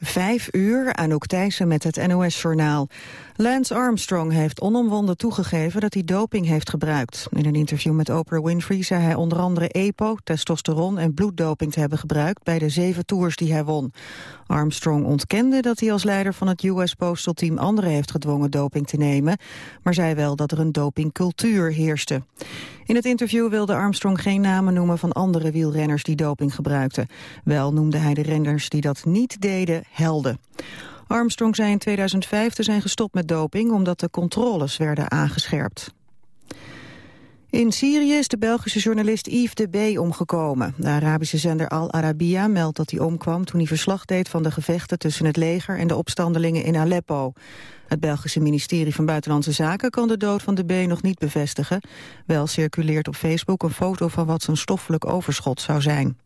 Vijf uur, Anouk Thijssen met het NOS-journaal. Lance Armstrong heeft onomwonden toegegeven dat hij doping heeft gebruikt. In een interview met Oprah Winfrey zei hij onder andere EPO, testosteron en bloeddoping te hebben gebruikt bij de zeven tours die hij won. Armstrong ontkende dat hij als leider van het US Postal Team anderen heeft gedwongen doping te nemen, maar zei wel dat er een dopingcultuur heerste. In het interview wilde Armstrong geen namen noemen van andere wielrenners die doping gebruikten. Wel noemde hij de renners die dat niet deden helden. Armstrong zei in 2005 te zijn gestopt met doping omdat de controles werden aangescherpt. In Syrië is de Belgische journalist Yves de B. omgekomen. De Arabische zender Al Arabiya meldt dat hij omkwam toen hij verslag deed van de gevechten tussen het leger en de opstandelingen in Aleppo. Het Belgische ministerie van Buitenlandse Zaken kan de dood van de B nog niet bevestigen. Wel circuleert op Facebook een foto van wat zijn stoffelijk overschot zou zijn.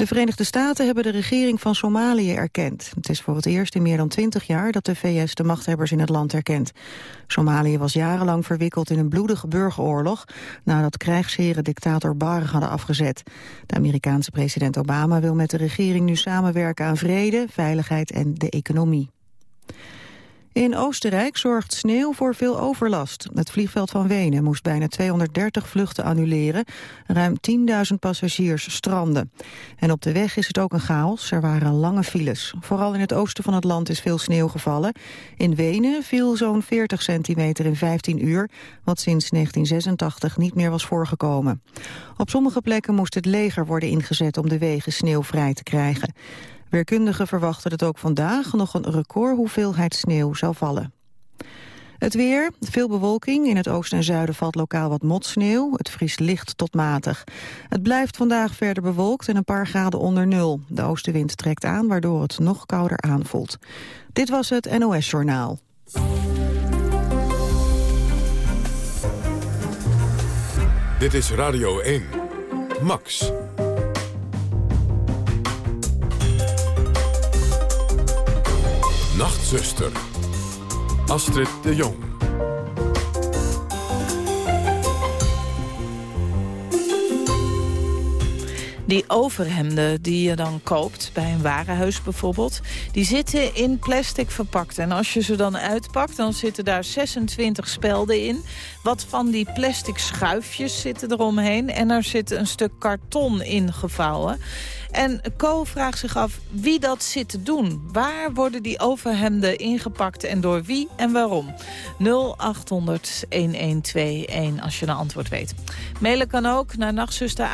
De Verenigde Staten hebben de regering van Somalië erkend. Het is voor het eerst in meer dan twintig jaar dat de VS de machthebbers in het land erkent. Somalië was jarenlang verwikkeld in een bloedige burgeroorlog... nadat krijgsheren dictator Barre hadden afgezet. De Amerikaanse president Obama wil met de regering nu samenwerken aan vrede, veiligheid en de economie. In Oostenrijk zorgt sneeuw voor veel overlast. Het vliegveld van Wenen moest bijna 230 vluchten annuleren. Ruim 10.000 passagiers stranden. En op de weg is het ook een chaos. Er waren lange files. Vooral in het oosten van het land is veel sneeuw gevallen. In Wenen viel zo'n 40 centimeter in 15 uur... wat sinds 1986 niet meer was voorgekomen. Op sommige plekken moest het leger worden ingezet om de wegen sneeuwvrij te krijgen. Werkundigen verwachten dat ook vandaag nog een recordhoeveelheid sneeuw zal vallen. Het weer, veel bewolking. In het oosten en zuiden valt lokaal wat motsneeuw. Het vriest licht tot matig. Het blijft vandaag verder bewolkt en een paar graden onder nul. De oostenwind trekt aan, waardoor het nog kouder aanvoelt. Dit was het NOS Journaal. Dit is Radio 1. Max. Nachtzuster. Astrid de Jong. Die overhemden die je dan koopt, bij een warenhuis bijvoorbeeld... die zitten in plastic verpakt. En als je ze dan uitpakt, dan zitten daar 26 spelden in. Wat van die plastic schuifjes zitten eromheen. En er zit een stuk karton in gevouwen. En Co vraagt zich af wie dat zit te doen. Waar worden die overhemden ingepakt en door wie en waarom? 0800-1121 als je een antwoord weet. Mailen kan ook naar nachtzuster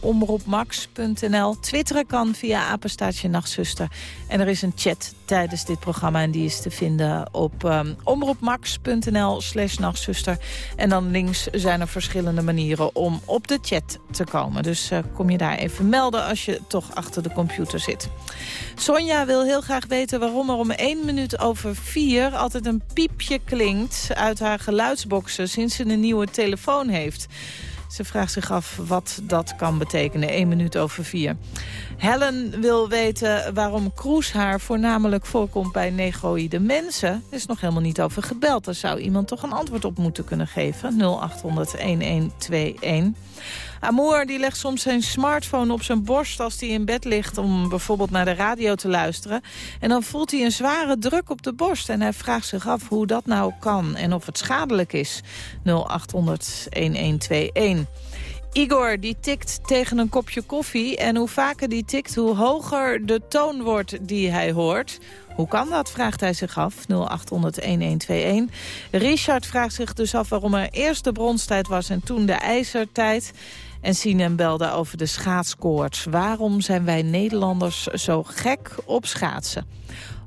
omroepmax.nl. Twitteren kan via apenstaatje nachtzuster. En er is een chat tijdens dit programma. En die is te vinden op um, omroepmax.nl slash nachtzuster. En dan links zijn er verschillende manieren om op de chat te komen. Dus uh, kom je daar even melden als je toch achter de computer zit. Sonja wil heel graag weten waarom er om één minuut over vier... altijd een piepje klinkt uit haar geluidsboxen sinds ze een nieuwe telefoon heeft. Ze vraagt zich af wat dat kan betekenen. 1 minuut over vier. Helen wil weten waarom kroeshaar voornamelijk voorkomt bij negroïde mensen. Er is nog helemaal niet over gebeld. Daar zou iemand toch een antwoord op moeten kunnen geven. 0800-1121. Amour die legt soms zijn smartphone op zijn borst als hij in bed ligt... om bijvoorbeeld naar de radio te luisteren. En dan voelt hij een zware druk op de borst. En hij vraagt zich af hoe dat nou kan en of het schadelijk is. 0800 1121. Igor die tikt tegen een kopje koffie. En hoe vaker die tikt, hoe hoger de toon wordt die hij hoort. Hoe kan dat, vraagt hij zich af, 0800-1121. Richard vraagt zich dus af waarom er eerst de bronstijd was en toen de ijzertijd. En Sinem belde over de schaatskoorts. Waarom zijn wij Nederlanders zo gek op schaatsen?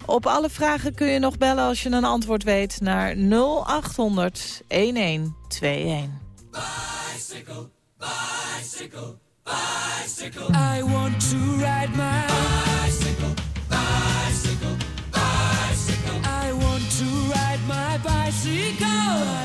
Op alle vragen kun je nog bellen als je een antwoord weet naar 0800 1121. Bicycle, bicycle, bicycle. I want to ride my bicycle, bicycle, bicycle. I want to ride my bicycle.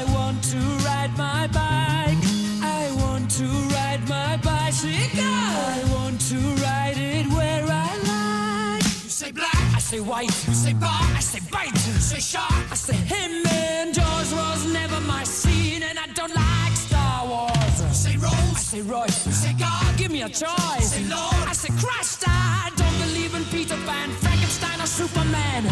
say white. You say bar, I say bite. You say shark, I say him. And Jaws was never my scene, and I don't like Star Wars. You say Rose, I say Royce. You say God, give me a choice. You say Lord, I say Christ. I don't believe in Peter Pan, Frankenstein, or Superman.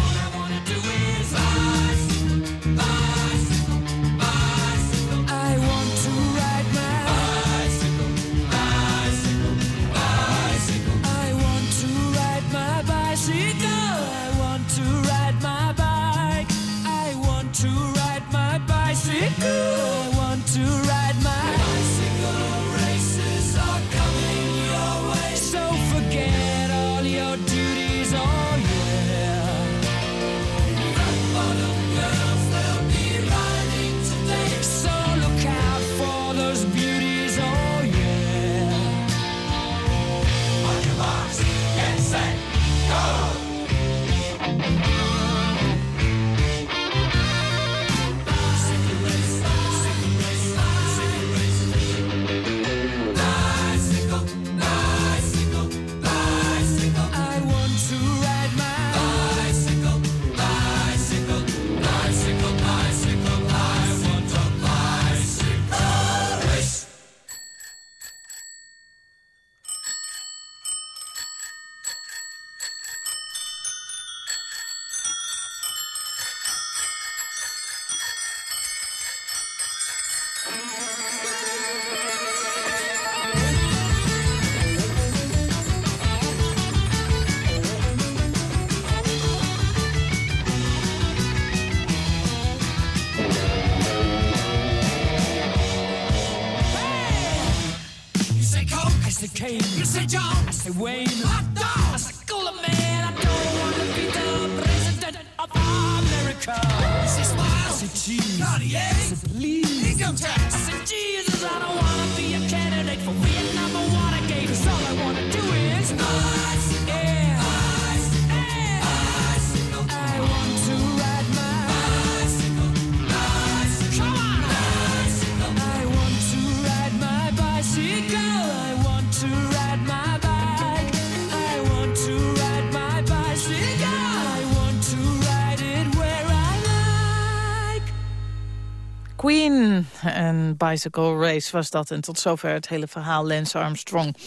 Bicycle Race was dat. En tot zover het hele verhaal Lance Armstrong. 0800-1121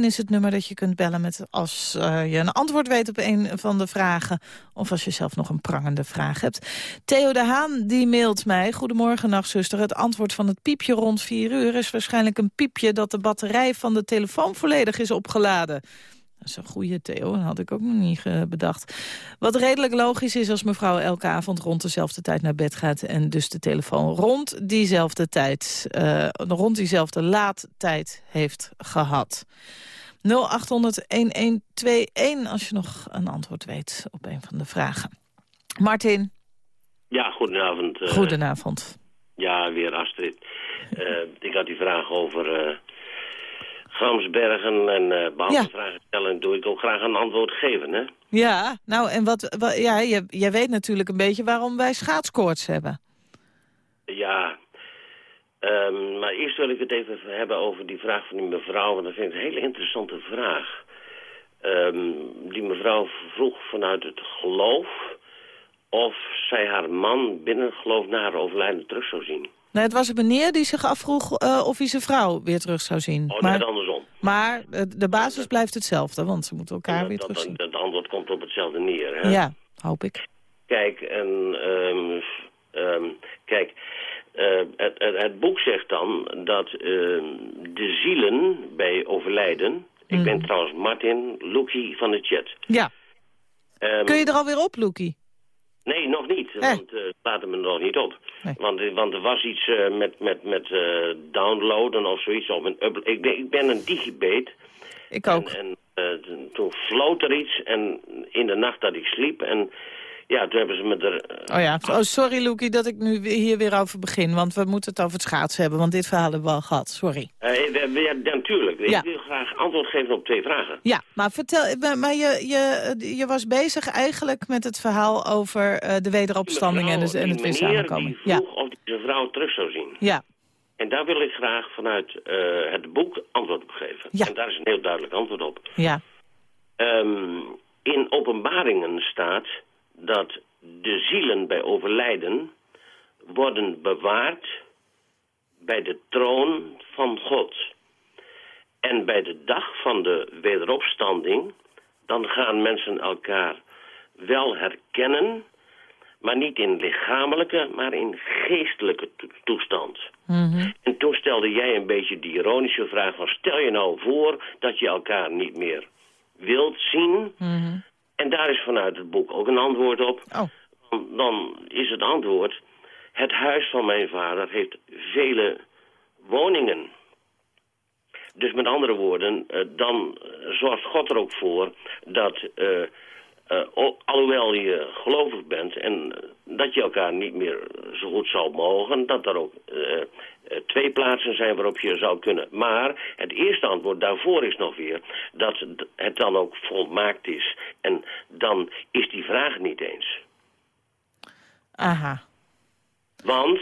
is het nummer dat je kunt bellen met als eh, je een antwoord weet op een van de vragen. Of als je zelf nog een prangende vraag hebt. Theo de Haan die mailt mij. Goedemorgen, nachtzuster. Het antwoord van het piepje rond 4 uur is waarschijnlijk een piepje... dat de batterij van de telefoon volledig is opgeladen. Dat is een goede Theo, dat had ik ook nog niet eh, bedacht. Wat redelijk logisch is als mevrouw elke avond rond dezelfde tijd naar bed gaat... en dus de telefoon rond diezelfde tijd, eh, rond diezelfde laadtijd heeft gehad. 0800-1121 als je nog een antwoord weet op een van de vragen. Martin, Ja, goedenavond. eh, goedenavond. Ja, weer Astrid. Ik had die vraag over Gramsbergen en eh behalve Ja. vragen stellen doe ik ook graag een antwoord geven, hè? Ja, nou en wat, wat ja, jij, jij weet natuurlijk een beetje waarom wij schaatskoorts hebben. Ja, ehm, maar eerst wil ik het even hebben over die vraag van die mevrouw, want dat vind ik een hele interessante vraag. Ehm, die mevrouw vroeg vanuit het geloof of zij haar man binnen geloof na haar overlijden terug zou zien. Nee, het was een meneer die zich afvroeg eh, of hij zijn vrouw weer terug zou zien. Oh, maar net andersom. maar eh, de basis blijft hetzelfde, want ze moeten elkaar Dat- weer dat, terugzien. dat antwoord komt op hetzelfde neer, hè? Ja, hoop ik. Kijk, en, ehm, ehm, kijk eh, het, het, het boek zegt dan dat ehm, de zielen bij overlijden... Ik ben trouwens Martin Loekie van de chat. Ja, kun je er alweer op, Loekie? Nee, nog niet, Eh. want uh, laten me nog niet op. Nee. Want, eh, want er was iets eh, met, met, met eh, downloaden of zoiets. Of een. Ik, ben- ik ben een digibate. Ik ook. En, en eh, toen- toen floot er iets en in de nacht dat ik sliep. En ja, toen hebben ze me er... eh, Oh ja, oh, sorry Loekie dat ik nu hier weer over begin, want we moeten het over het schaatsen hebben, want dit verhaal hebben we al gehad. Sorry. We- we- ja, natuurlijk. Ja. Ik wil graag antwoord geven op twee vragen. Ja, maar vertel, maar- je, je, je was bezig eigenlijk met het verhaal over de wederopstanding en, de, en het weer samenkomen. die Ja, of zijn vrouw terug zou zien. ja, En daar wil ik graag vanuit het boek antwoord op geven. Ja. En daar is een heel duidelijk antwoord op. ja. Ehm, in openbaringen staat dat de zielen bij overlijden worden bewaard bij de troon van God. En bij de dag van de wederopstanding, dan gaan mensen elkaar wel herkennen, maar niet in lichamelijke, maar in geestelijke to- toestand. En toen stelde jij een beetje die ironische vraag van... stel je nou voor dat je elkaar niet meer wilt zien... en daar is vanuit het boek ook een antwoord op. Oh, Dan- is het antwoord... het huis van mijn vader heeft vele woningen. Dus met andere woorden, eh, dan zorgt God er ook voor dat... eh, eh, alhoewel je gelovig bent en eh, dat je elkaar niet meer zo goed zou mogen, dat er ook eh, twee plaatsen zijn waarop je zou kunnen. Maar het eerste antwoord daarvoor is nog weer dat het dan ook volmaakt is. En dan is die vraag niet eens. aha. Want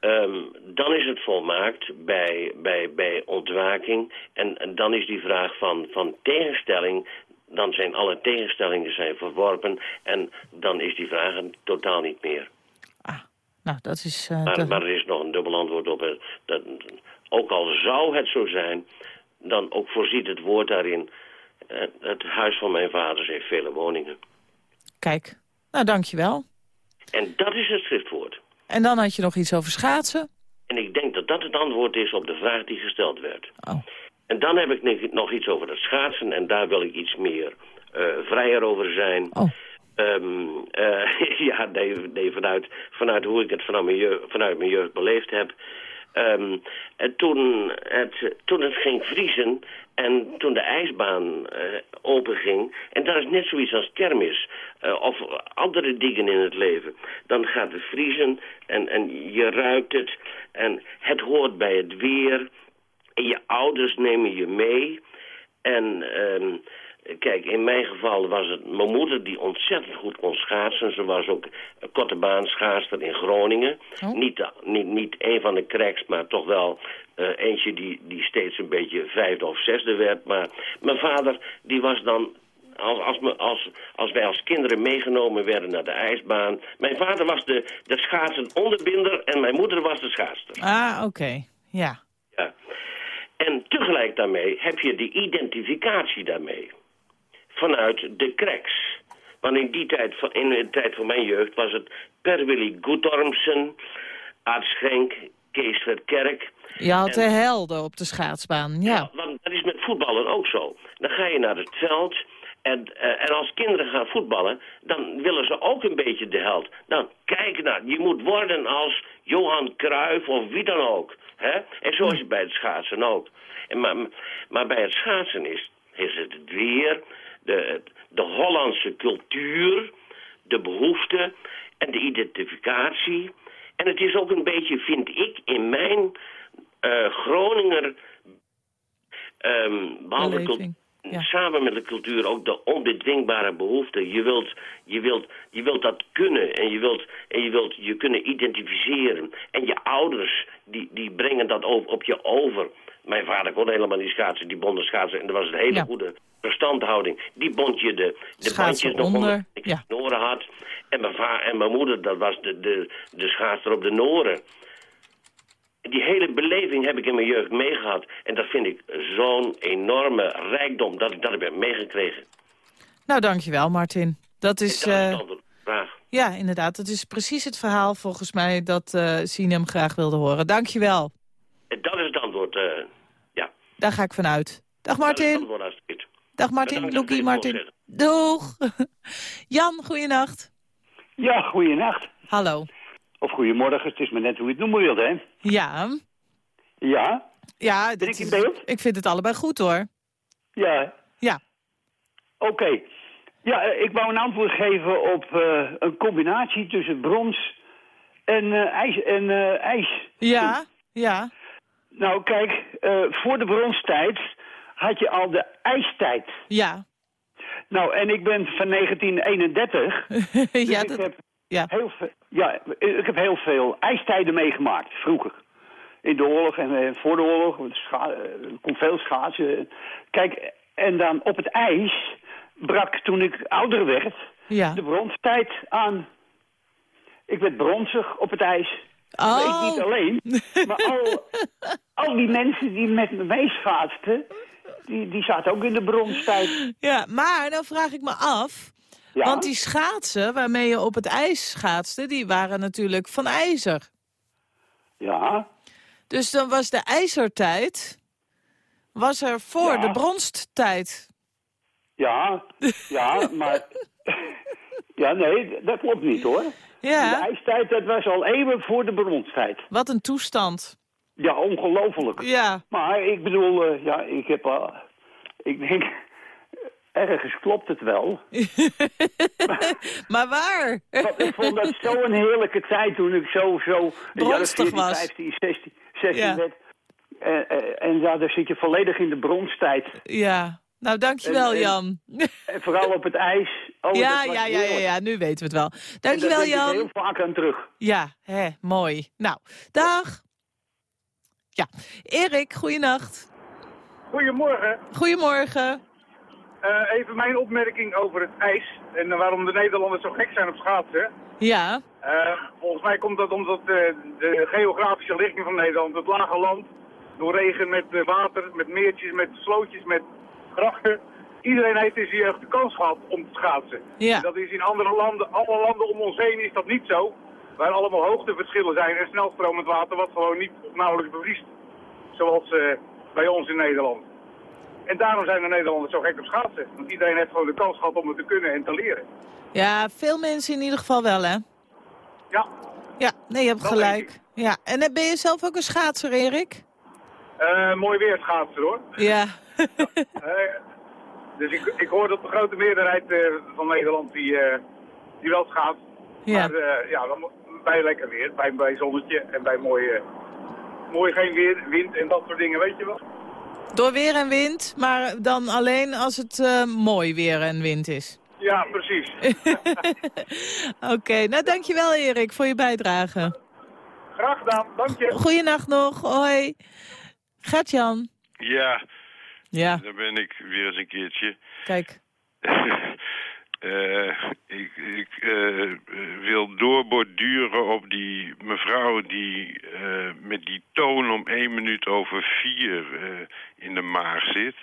ehm, dan is het volmaakt bij, bij, bij ontwaking. En, en dan is die vraag van, van tegenstelling. Dan zijn alle tegenstellingen zijn verworpen. En dan is die vraag totaal niet meer. Ah, nou, dat is... eh, Maar, maar er is nog een dubbel antwoord op. Dat, ook al zou het zo zijn, dan ook voorziet het woord daarin. eh, Het huis van mijn vaders heeft vele woningen. Kijk, nou, dankjewel. En dat is het schriftwoord. En dan had je nog iets over schaatsen. En ik denk dat dat het antwoord is op de vraag die gesteld werd. Oh, En dan heb ik nog iets over het schaatsen en daar wil ik iets meer eh, vrijer over zijn. oh. Ehm, eh, ja, nee, nee vanuit, vanuit hoe ik het vanuit mijn, jeugd, vanuit mijn jeugd beleefd heb. Ehm, en toen, het, toen het ging vriezen en toen de ijsbaan eh openging... en dat is net zoiets als kermis of andere dingen in het leven. Dan gaat het vriezen en, en je ruikt het en het hoort bij het weer... En je ouders nemen je mee. En ehm, kijk, in mijn geval was het mijn moeder die ontzettend goed kon schaatsen. Ze was ook een korte baan schaatster in Groningen. Oh. Niet, de- niet, niet een van de cracks, maar toch wel eh, eentje die, die steeds een beetje vijfde of zesde werd. Maar mijn vader, die was dan... Als, als, me, als, als wij als kinderen meegenomen werden naar de ijsbaan. Mijn vader was de, de schaatsen onderbinder en mijn moeder was de schaatster. Ah, oké. Ja. Ja. En tegelijk daarmee heb je de identificatie daarmee. Vanuit de cracks. Want in die tijd, van, in de tijd van mijn jeugd was het Per Willy Goedormsen, Aad Schenk, Kees Verkerk. Je had de En- helden op de schaatsbaan, ja. Want dat is met voetballen ook zo. Dan ga je naar het veld en, eh, en als kinderen gaan voetballen, dan willen ze ook een beetje de held. Dan kijk nou, je moet worden als Johan Cruijff of wie dan ook. Hè? En zo is het bij het schaatsen ook. En maar, maar bij het schaatsen is, is het het weer, de, de Hollandse cultuur, de behoefte en de identificatie. En het is ook een beetje, vind ik, in mijn eh, Groninger Ehm behalve ja. samen met de cultuur ook de onbedwingbare behoefte. Je wilt, je, wilt, je wilt dat kunnen en je wilt, en je wilt je kunnen identificeren. En je ouders, die, die brengen dat op, op je over. Mijn vader kon helemaal niet schaatsen, die bonden schaatsen. En dat was een hele Ja. goede verstandhouding. Die bond je de, de Schaatsen bandjes nog onder, je ja. noren had. En mijn, va en mijn moeder, dat was de, de, de schaatser op de noren die hele beleving heb ik in mijn jeugd meegehad. En dat vind ik zo'n enorme rijkdom dat ik dat heb meegekregen. Nou, dankjewel, Martin. Dat is, ja, inderdaad, dat is precies het verhaal volgens mij dat eh Sinem graag wilde horen. Dankjewel. En dat is het antwoord, eh, ja. Daar ga ik vanuit. Dag Dat is het Martin. antwoord. Dag Martin, Loekie, Martin. Doeg. Jan, goeienacht. Ja, goeienacht. Hallo. Of goedemorgen, het is maar net hoe je het noemen wilt, hè? Ja, Ja? ja Ben dit ik in beeld? ik vind het allebei goed hoor. Ja. Ja. Oké. Ja, eh, ik wou een antwoord geven op eh, een combinatie tussen brons en eh, ijs. En, ijs. Ja, ja. Nou, kijk, voor de bronstijd had je al de ijstijd. Ja. Nou, en ik ben van 1931. dus ja, ik, dat, heb ja. heel veel, ja, ik heb heel veel ijstijden meegemaakt, vroeger. In de oorlog en voor de oorlog. Er kon veel schaatsen. Kijk, en dan op het ijs brak toen ik ouder werd ja. de bronstijd aan. Ik werd bronzig op het ijs. Maar ik niet Oh, alleen, maar al, al die mensen die met me meeschaatsten, die, die zaten ook in de bronstijd. ja, maar dan vraag ik me af... Ja, Want die schaatsen waarmee je op het ijs schaatste... die waren natuurlijk van ijzer. ja, Dus dan was de ijzertijd... was er voor Ja. de bronsttijd. Ja, ja, maar... Ja, nee, dat klopt niet hoor. De Ja, ijstijd, dat was al eeuwen voor de bronstijd. wat een toestand. Ja, ongelooflijk. Ja, Maar ik bedoel, eh, ja, ik heb al... Ik denk, ergens klopt het wel. maar waar? Ik vond dat zo'n heerlijke tijd toen ik zo, zo... Bronstig 14, was. 15, 16, 16 Ja. werd. En, en, en ja, daar zit je volledig in de bronstijd. Ja, nou dankjewel En- en- Jan. En vooral op het ijs. Oh, ja, ja, ja, ja, nu weten we het wel. En daar Dankjewel denk ik Jan. heel vaak aan terug. Ja, hè, mooi. Nou, dag. Ja, Erik, goeienacht. Goedemorgen. Goedemorgen. Eh, even mijn opmerking over het ijs en waarom de Nederlanders zo gek zijn op schaatsen. Ja, Eh, volgens mij komt dat omdat eh, de geografische ligging van Nederland, het lage land, door regen met water, met meertjes, met slootjes, met grachten. Iedereen heeft in zijn jeugd de kans gehad om te schaatsen. Ja. Dat is in andere landen, alle landen om ons heen is dat niet zo. Waar allemaal hoogteverschillen zijn en snelstromend water wat gewoon niet nauwelijks bevriest. Zoals eh, bij ons in Nederland. En daarom zijn de Nederlanders zo gek op schaatsen. Want iedereen heeft gewoon de kans gehad om het te kunnen en te leren. ja, veel mensen in ieder geval wel, hè? Ja, Ja, nee, je hebt Dat gelijk. Ja, en eh, ben je zelf ook een schaatser, Erik? Eh, mooi weer schaatsen hoor. Ja. Eh, dus ik, ik hoor dat de grote meerderheid eh, van Nederland die, die wel schaatst. ja. Maar ja, dan bij lekker weer, bij, bij zonnetje en bij mooi, eh, mooi geen weer, wind en dat soort dingen, weet je wel. Door weer en wind, maar dan alleen als het mooi weer en wind is. Ja, precies. Oké, nou dankjewel Erik voor je bijdrage. Graag gedaan, dank je. Goeienacht nog, hoi. Gert-Jan. Ja, Ja, daar ben ik weer eens een keertje. kijk. Eh, ik ik eh, wil doorborduren op die mevrouw die met die toon om één minuut over vier in de maag zit.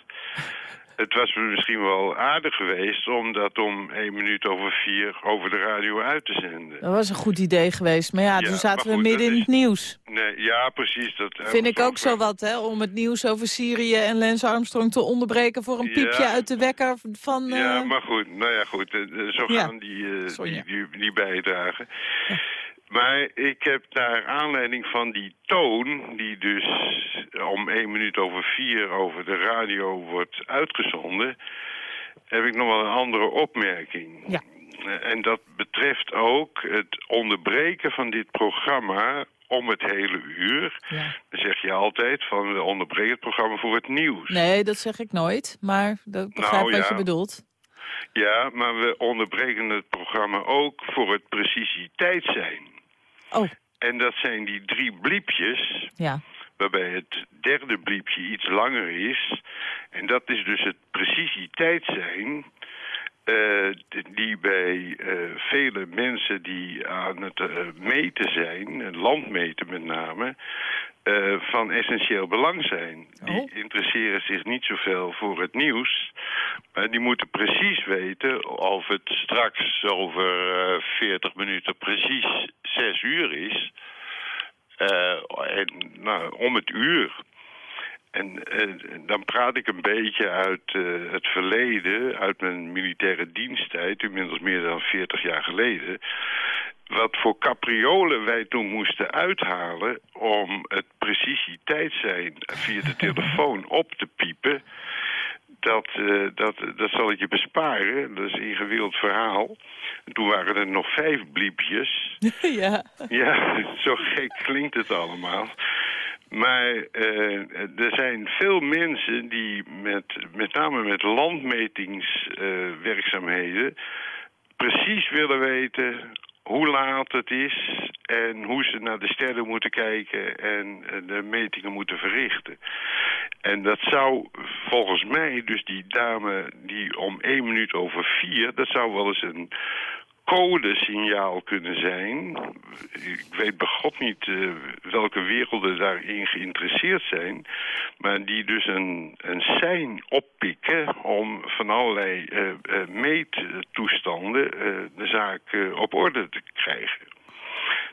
Het was misschien wel aardig geweest om dat om één minuut over vier over de radio uit te zenden. Dat was een goed idee geweest. Maar ja, Ja, toen zaten we midden in is- het nieuws. Nee, ja, precies. Dat Vind ik ook zo wat, hè? Om het nieuws over Syrië en Lance Armstrong te onderbreken... voor een piepje Ja. uit de wekker van... eh, Ja, maar goed, nou ja, goed. eh, eh, Zo Ja. gaan die, eh, die, die, die bijdragen. Maar ik heb naar aanleiding van die toon, die dus om één minuut over vier over de radio wordt uitgezonden, heb ik nog wel een andere opmerking. Ja. Eh, En dat betreft ook het onderbreken van dit programma om het hele uur. Ja. Dan zeg je altijd van we onderbreken het programma voor het nieuws. Nee, dat zeg ik nooit. Maar dat begrijp Nou, wat je bedoelt. Ja, maar we onderbreken het programma ook voor het precisiteit zijn. Oh, En dat zijn die drie bliepjes, ja. waarbij het derde bliepje iets langer is. En dat is dus het precisiteit zijn... eh, die bij eh, vele mensen die aan het eh, meten zijn, landmeten met name, van essentieel belang zijn. Die Oh. interesseren zich niet zoveel voor het nieuws, maar die moeten precies weten of het straks over eh 40 minuten precies 6 uur is. Eh, en, nou, om het uur. En eh, dan praat ik een beetje uit eh, het verleden, uit mijn militaire diensttijd, inmiddels meer dan 40 jaar geleden. Wat voor capriolen wij toen moesten uithalen om het precisiteit zijn via de telefoon op te piepen. Dat, eh, dat, dat zal ik je besparen. Dat is een ingewikkeld verhaal. En toen waren er nog vijf bliepjes. ja. Ja, zo gek klinkt het allemaal. Maar eh, er zijn veel mensen die met, met name met landmetingswerkzaamheden precies willen weten hoe laat het is en hoe ze naar de sterren moeten kijken en eh, de metingen moeten verrichten. En dat zou volgens mij, dus die dame die om één minuut over vier, dat zou wel eens een codesignaal kunnen zijn. Ik weet bij God niet eh, welke werelden daarin geïnteresseerd zijn. Maar die dus een, een sein oppikken om van allerlei eh, eh, meettoestanden de zaak op orde te krijgen.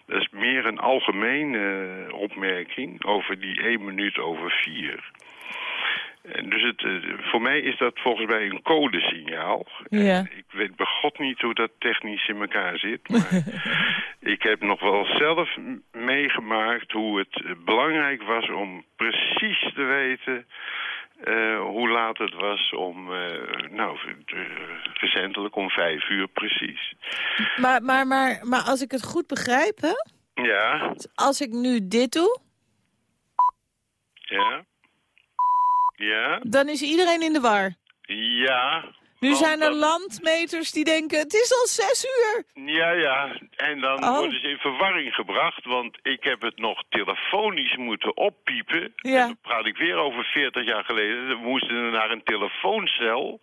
Dat is meer een algemene opmerking over die 1 minuut over 4 dus het, eh, voor mij is dat volgens mij een codesignaal. Ja. Ik weet bij God niet hoe dat technisch in elkaar zit. Maar ik heb nog wel zelf meegemaakt hoe het eh, belangrijk was om precies te weten... eh, hoe laat het was om, eh, nou, eh, recentelijk om vijf uur precies. Maar, maar, maar, maar als ik het goed begrijp, hè? Ja, Als ik nu dit doe, ja, ja, dan is iedereen in de war. ja. Nu Want zijn er dat- landmeters die denken, het is al zes uur. Ja, ja. En dan Oh. worden ze in verwarring gebracht, want ik heb het nog telefonisch moeten oppiepen. Ja. En dan praat ik weer over 40 jaar geleden. Dan moesten we naar een telefooncel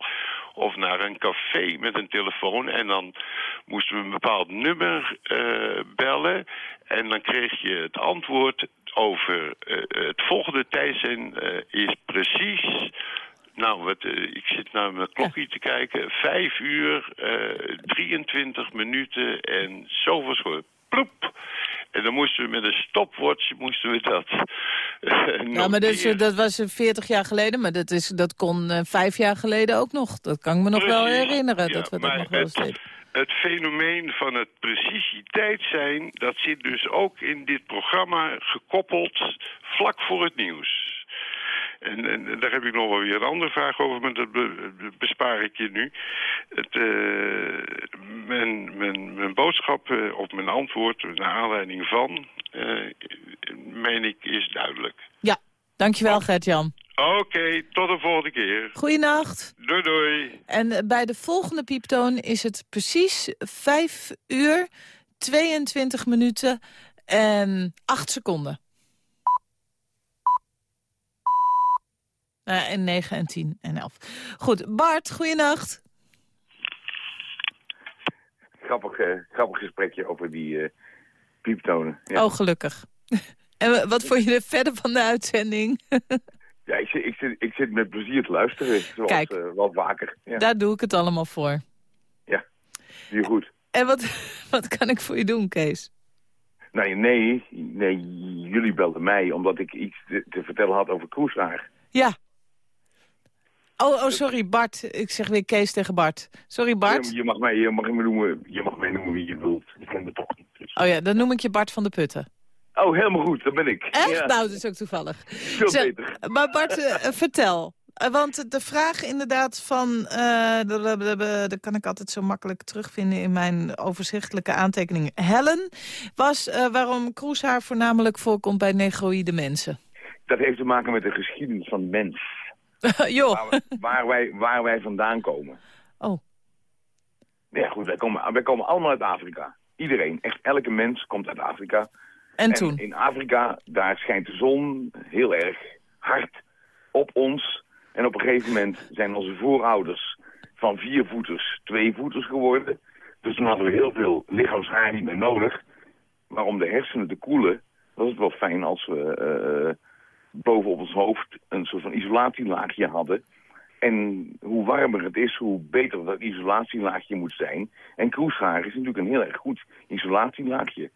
of naar een café met een telefoon. En dan moesten we een bepaald nummer eh, bellen. En dan kreeg je het antwoord over eh, het volgende tijdzin eh, is precies... Nou, wat, eh, ik zit naar mijn klokje te kijken. Vijf uur, eh 23 minuten en zoveel schoon. Ploep! En dan moesten we met een stopwatch moesten we dat eh, Ja, maar noteren. dat was eh, 40 jaar geleden, maar dat, is, dat kon eh, vijf jaar geleden ook nog. Dat kan ik me nog wel herinneren, Ja, dat we dat nog wel het- fenomeen van het precisiteit zijn... dat zit dus ook in dit programma gekoppeld vlak voor het nieuws. En, en daar heb ik nog wel weer een andere vraag over, maar dat be- be- bespaar ik je nu. Het, eh, mijn, mijn, mijn boodschap, eh, of mijn antwoord, naar aanleiding van, eh, meen ik, is duidelijk. Ja, dankjewel Gert-Jan. Oké, tot de volgende keer. Goeienacht. Doei doei. En eh, bij de volgende pieptoon is het precies 5 uur, 22 minuten en 8 seconden. Eh, en 9 en 10 en 11. Goed, Bart, goeienacht. Grappig, eh, grappig gesprekje over die eh, pieptonen. Ja. Oh, gelukkig. En wa- wat vond je er verder van de uitzending? Ja, ik, zit, ik, zit, ik zit met plezier te luisteren, zoals Kijk. eh, wat vaker. Ja, Daar doe ik het allemaal voor. doe je goed. En wat, wat kan ik voor je doen, Kees? Nee, nee, nee, jullie belden mij omdat ik iets te, te vertellen had over Kroeshaar. Ja. Oh, oh, sorry, Bart. Ik zeg weer Kees tegen Bart. Sorry, Bart. Je, je mag mij, je mag me noemen, je mag mij noemen wie je wilt. Je kent me toch niet. dus. Oh ja, dan noem ik je Bart van de Putten. Oh, helemaal goed, dat ben ik. Echt? Ja, Nou, dat is ook toevallig. veel beter. Maar Bart, eh, vertel. Eh, want de vraag inderdaad van... eh, dat kan ik altijd zo makkelijk terugvinden in mijn overzichtelijke aantekeningen. Helen was waarom Kroeshaar voornamelijk voorkomt bij negroïde mensen. Dat heeft te maken met de geschiedenis van de mens. Joh. Waar, we- waar, wij, waar wij vandaan komen. Oh. Ja goed, wij komen, wij komen allemaal uit Afrika. Iedereen, echt elke mens komt uit Afrika. En toen? in Afrika, daar schijnt de zon heel erg hard op ons. En op een gegeven moment zijn onze voorouders van viervoeters tweevoeters geworden. Dus toen hadden we heel veel lichaamshaar niet meer nodig. Maar om de hersenen te koelen, was het wel fijn als we eh, boven op ons hoofd een soort van isolatielaagje hadden. En hoe warmer het is, hoe beter dat isolatielaagje moet zijn. En kroeshaar is natuurlijk een heel erg goed isolatielaagje.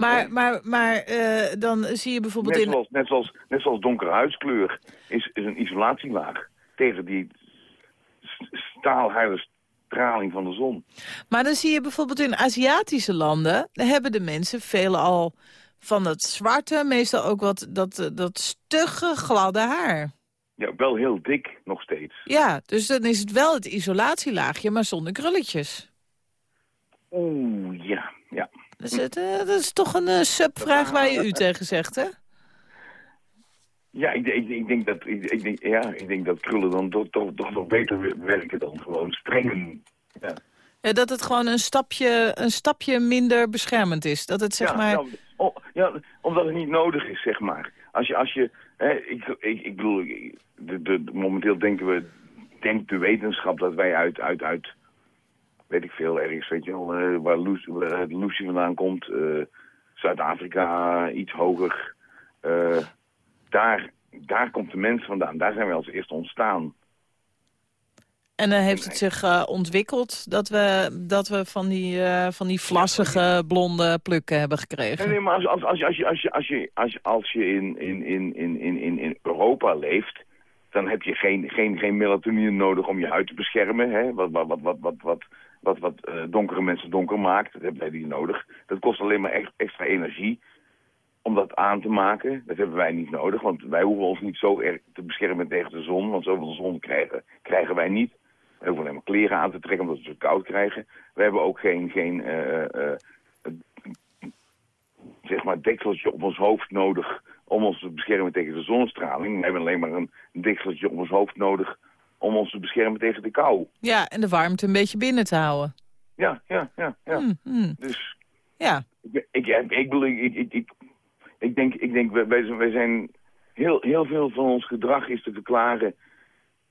Maar, maar, maar eh, dan zie je bijvoorbeeld Net in... zoals, net, zoals, net zoals donkere huidskleur is, is een isolatielaag tegen die staalharde straling van de zon. Maar dan zie je bijvoorbeeld in Aziatische landen... daar hebben de mensen veelal van dat zwarte... meestal ook wat dat, eh, dat stugge, gladde haar. Ja, wel heel dik nog steeds. Ja, dus dan is het wel het isolatielaagje, maar zonder krulletjes. Oeh, ja. Dus het, eh, dat is toch een eh, subvraag waar je u tegen zegt, hè? Ja, ik, ik, ik denk dat, ik, ik denk, ja, ik denk dat krullen dan toch, toch, toch nog beter wer- werken dan gewoon strengen. Ja. Ja, dat het gewoon een stapje, een stapje minder beschermend is. Dat het zeg ja, maar... nou, oh, ja, omdat het niet nodig is, zeg maar. Als je, als je hè, ik, ik, ik bedoel, ik- de, de, momenteel denken we, denkt de wetenschap dat wij uit, uit, uit weet ik veel, ergens, weet je wel, eh, waar, Loes, waar Lucy vandaan komt, eh, Zuid-Afrika, iets hoger. eh, daar, daar komt de mens vandaan, daar zijn wij als eerste ontstaan. En dan heeft het zich ontwikkeld dat we, dat we van die, van die vlassige blonde plukken hebben gekregen. nee, maar als, als, als, je- als je, als je, als je, als je, als je in, in, in, in, in, in, in Europa leeft, dan heb je geen, geen, geen melatonine nodig om je huid te beschermen. Hè? Wat, wat, wat, wat, wat, wat, wat, wat eh, donkere mensen donker maakt, dat hebben wij niet nodig. Dat kost alleen maar echt extra energie om dat aan te maken. Dat hebben wij niet nodig, want wij hoeven ons niet zo erg te beschermen tegen de zon. Want zoveel zon krijgen, krijgen wij niet. We hoeven alleen maar kleren aan te trekken omdat we het koud krijgen. We hebben ook geen, geen eh, eh, zeg maar, dekseltje op ons hoofd nodig om ons te beschermen tegen de zonnestraling. We hebben alleen maar een dekseltje op ons hoofd nodig om ons te beschermen tegen de kou. Ja, en de warmte een beetje binnen te houden. Ja, ja, ja. ja. Hm, hm. Dus Ja, ik, ik, ik, ik, ik, ik, denk, ik denk wij, zijn- wij zijn heel, heel veel van ons gedrag is te verklaren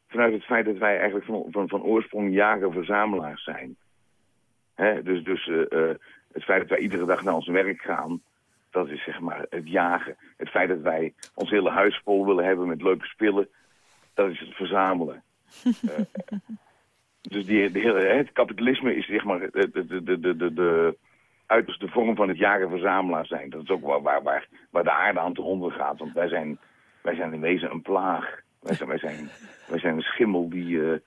vanuit het feit dat wij eigenlijk van, van, van oorsprong jager-verzamelaars zijn. Hè, dus dus eh, eh, het feit dat wij iedere dag naar ons werk gaan, dat is zeg maar het jagen. Het feit dat wij ons hele huis vol willen hebben met leuke spullen, dat is het verzamelen. Eh, dus die, de hele, hè, het kapitalisme is zeg maar de, de, de, de, de, de uiterste vorm van het jager-verzamelaar zijn. Dat is ook waar, waar, waar, waar de aarde aan te onder gaat. Want wij zijn, wij zijn in wezen een plaag. Wij zijn, wij zijn, wij zijn een schimmel die... eh,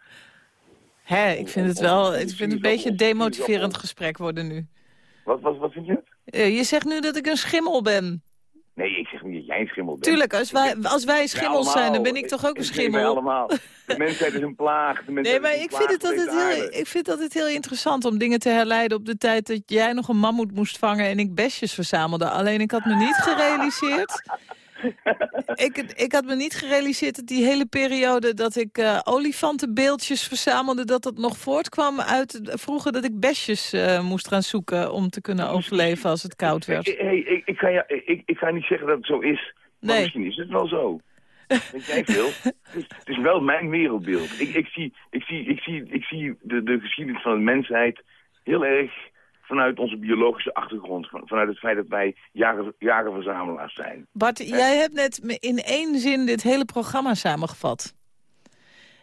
Hè, ik vind het wel ik vind het een beetje een demotiverend gesprek worden nu. Wat, wat, wat vind je? Eh, je zegt nu dat ik een schimmel ben. Nee, ik zeg niet schimmel bent. Tuurlijk, als wij, als wij schimmels zijn, dan ben ik toch ook een schimmel? allemaal. De mensheid is een plaag. De Nee, maar ik vind, het altijd heel, ik vind het altijd heel interessant om dingen te herleiden op de tijd dat jij nog een mammoet moest vangen en ik besjes verzamelde. Alleen ik had me niet gerealiseerd. Ik, ik had me niet gerealiseerd dat die hele periode dat ik eh, olifantenbeeldjes verzamelde, dat dat nog voortkwam uit vroeger dat ik besjes eh, moest gaan zoeken om te kunnen overleven als het koud werd. Ik, hey, ik, ik, ga ja, ik, ik ga niet zeggen dat het zo is. Maar Nee. misschien is het wel zo. Jij veel? Het is, het is wel mijn wereldbeeld. Ik, ik zie, ik zie, ik zie, ik zie de, de geschiedenis van de mensheid heel erg vanuit onze biologische achtergrond. van- Vanuit het feit dat wij jager, jagerverzamelaars zijn. Bart, jij hebt net in één zin dit hele programma samengevat.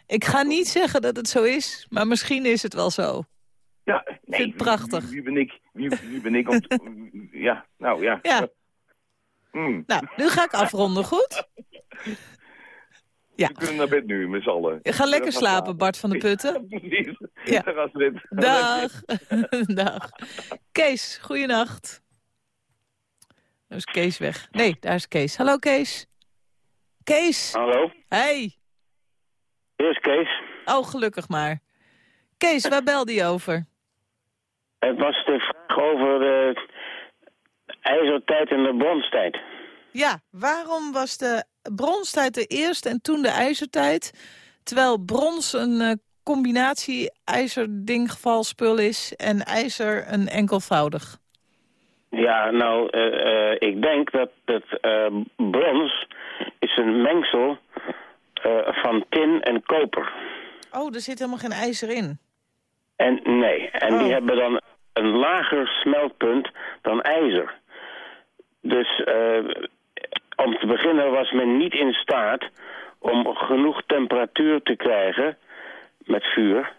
Ik ga niet zeggen dat het zo is, maar misschien is het wel zo. Ja, vind nee, het prachtig. Wie, wie ben ik? Wie, wie ben ik om te- Ja, nou ja. Ja. Hmm. Nou, nu ga ik afronden, goed? Ja. We kunnen naar bed nu, met z'n allen. Ga lekker slapen, Bart van de Putten. Precies. Ja. Dag Astrid. Dag. Dag. Kees, goeienacht. Nu is Kees weg. Nee, daar is Kees. Hallo, Kees. Kees. Hallo, Hey. hier is Kees. Oh, gelukkig maar. Kees, waar belde je over? Het was de vraag over de ijzertijd en de bronstijd. Ja, waarom was de bronstijd de eerste en toen de ijzertijd? Terwijl brons een eh, combinatie ijzerdinggevalspul is en ijzer een enkelvoudig. Ja, nou, eh, eh, ik denk dat eh, brons is een mengsel van tin en koper. Oh, er zit helemaal geen ijzer in. En nee, en die Oh. hebben dan een lager smeltpunt dan ijzer. Dus eh, om te beginnen was men niet in staat om genoeg temperatuur te krijgen met vuur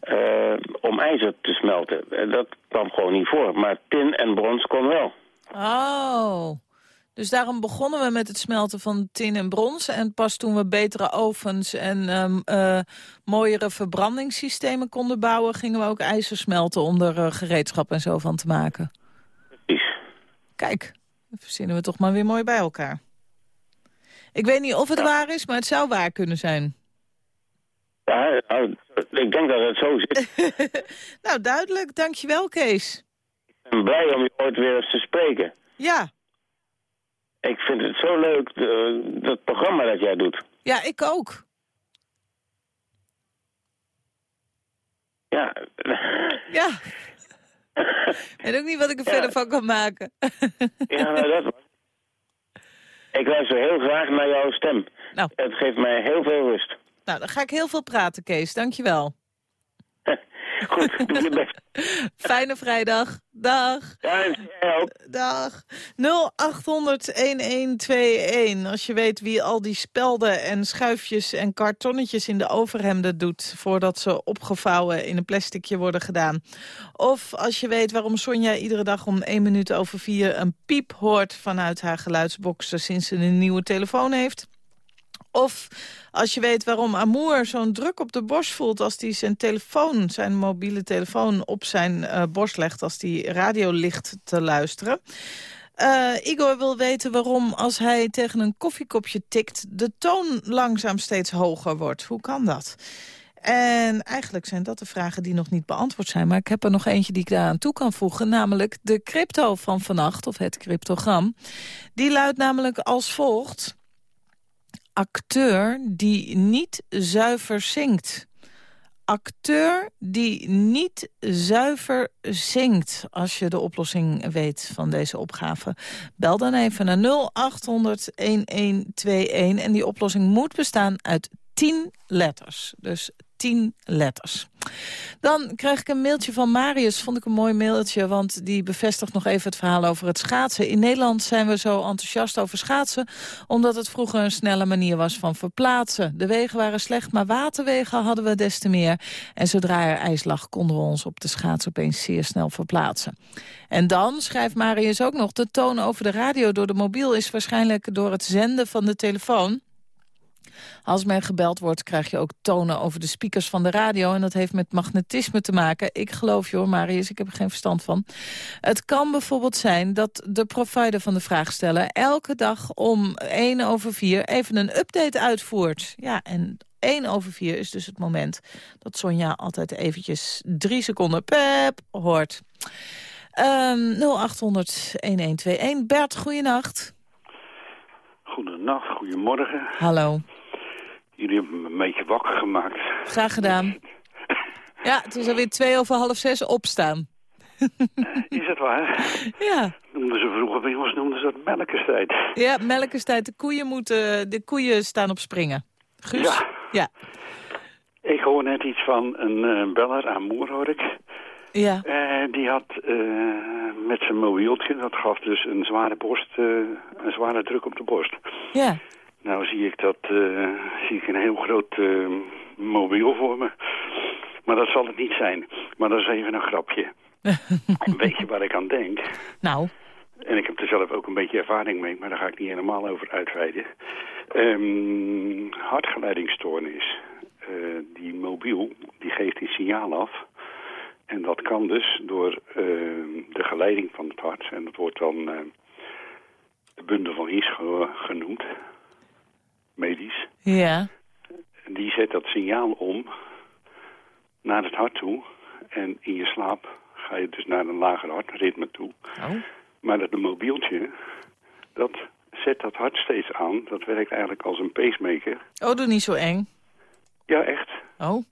eh, om ijzer te smelten. Eh, Dat kwam gewoon niet voor, maar tin en brons kon wel. Oh, dus daarom begonnen we met het smelten van tin en brons. En pas toen we betere ovens en ehm, eh, mooiere verbrandingssystemen konden bouwen... gingen we ook ijzer smelten om er gereedschap en zo van te maken. Precies. Kijk, verzinnen we toch maar weer mooi bij elkaar. Ik weet niet of het waar is, maar het zou waar kunnen zijn. Ja, ik denk dat het zo zit. nou, duidelijk. Dankjewel, Kees. Ik ben blij om je ooit weer eens te spreken. Ja, Ik vind het zo leuk, eh, dat programma dat jij doet. ja, ik ook. Ja, Ja. Ik weet ook niet wat ik er Ja. verder van kan maken. ja nou, dat... Ik luister heel graag naar jouw stem. Nou. Het geeft mij heel veel rust. nou, dan ga ik heel veel praten, Kees. Dankjewel. Goed, doe je best. Fijne vrijdag. Dag. Dag. 0800-1121. Als je weet wie al die spelden en schuifjes en kartonnetjes in de overhemden doet... voordat ze opgevouwen in een plasticje worden gedaan. Of als je weet waarom Sonja iedere dag om 1 minuut over 4... een piep hoort vanuit haar geluidsboxen sinds ze een nieuwe telefoon heeft... Of als je weet waarom Amour zo'n druk op de borst voelt... als hij zijn telefoon, zijn mobiele telefoon op zijn eh, borst legt... als die radio ligt te luisteren. Eh, Igor wil weten waarom als hij tegen een koffiekopje tikt... de toon langzaam steeds hoger wordt. Hoe kan dat? En eigenlijk zijn dat de vragen die nog niet beantwoord zijn. Maar ik heb er nog eentje die ik daaraan toe kan voegen. Namelijk de crypto van vannacht, of het cryptogram. Die luidt namelijk als volgt acteur die niet zuiver zingt. Acteur die niet zuiver zingt. Als je de oplossing weet van deze opgave. Bel dan even naar 0800-1121. En die oplossing moet bestaan uit 10 letters. Dus 10 letters. Dan krijg ik een mailtje van Marius. Vond ik een mooi mailtje, want die bevestigt nog even het verhaal over het schaatsen. In Nederland zijn we zo enthousiast over schaatsen... omdat het vroeger een snelle manier was van verplaatsen. De wegen waren slecht, maar waterwegen hadden we des te meer. En zodra er ijs lag, konden we ons op de schaats opeens zeer snel verplaatsen. En dan, schrijft Marius ook nog... de toon over de radio door de mobiel is waarschijnlijk door het zenden van de telefoon... Als men gebeld wordt, krijg je ook tonen over de speakers van de radio. En dat heeft met magnetisme te maken. Ik geloof je hoor, Marius, ik heb er geen verstand van. Het kan bijvoorbeeld zijn dat de provider van de vraagsteller... elke dag om 1 over 4 even een update uitvoert. Ja, en 1 over 4 is dus het moment dat Sonja altijd eventjes drie seconden pep hoort. Ehm 0800-1121. Bert, goeienacht. Goedenacht, goedemorgen. Hallo. Jullie hebben me een beetje wakker gemaakt. Graag gedaan. Ja, het is alweer twee over half zes opstaan. Is het waar? Ja. Noemden ze vroeger bij ons noemden ze dat melkerstijd. Ja, melk is tijd. De koeien, moeten, de koeien staan op springen. Guus? Ja. Ja. Ik hoor net iets van een eh, beller aan Moer, hoor ik. Ja. Eh, die had eh, met zijn mobieltje, dat gaf dus een zware borst, eh, een zware druk op de borst. Ja. Nou zie ik dat, eh, zie ik een heel groot eh, mobiel voor me. Maar dat zal het niet zijn. Maar dat is even een grapje. Weet je waar ik aan denk? Nou. En ik heb er zelf ook een beetje ervaring mee, maar daar ga ik niet helemaal over uitweiden. Ehm hartgeleidingsstoornis. Eh, die mobiel, die geeft een signaal af. En dat kan dus door ehm, de geleiding van het hart. En dat wordt dan de bundel van His ge- genoemd. Medisch. Ja. Die zet dat signaal om naar het hart toe. En in je slaap ga je dus naar een lager hartritme toe. Oh. Maar dat mobieltje, dat zet dat hart steeds aan. Dat werkt eigenlijk als een pacemaker. Oh, doe niet zo eng. Ja, echt. Oh.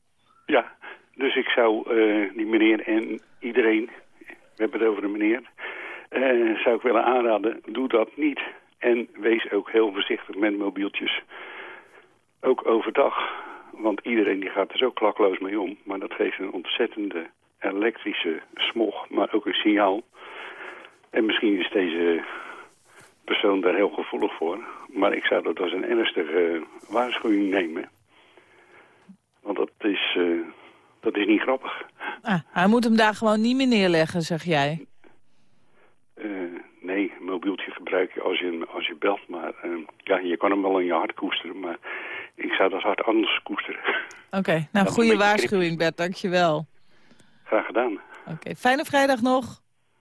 Ja, dus ik zou eh, die meneer en iedereen, we hebben het over een meneer, eh, zou ik willen aanraden, doe dat niet. En wees ook heel voorzichtig met mobieltjes. Ook overdag, want iedereen die gaat er zo klakloos mee om. Maar dat geeft een ontzettende elektrische smog, maar ook een signaal. En misschien is deze persoon daar heel gevoelig voor. Maar ik zou dat als een ernstige waarschuwing nemen. Want dat is, eh, dat is niet grappig. Ah, hij moet hem daar gewoon niet meer neerleggen, zeg jij. Eh, nee, een mobieltje gebruik je als je, als je belt. Maar eh, ja, je kan hem wel in je hart koesteren. Maar ik zou dat hart anders koesteren. Oké, nou, goede waarschuwing, Bert. Dankjewel. Graag gedaan. Oké, fijne vrijdag nog.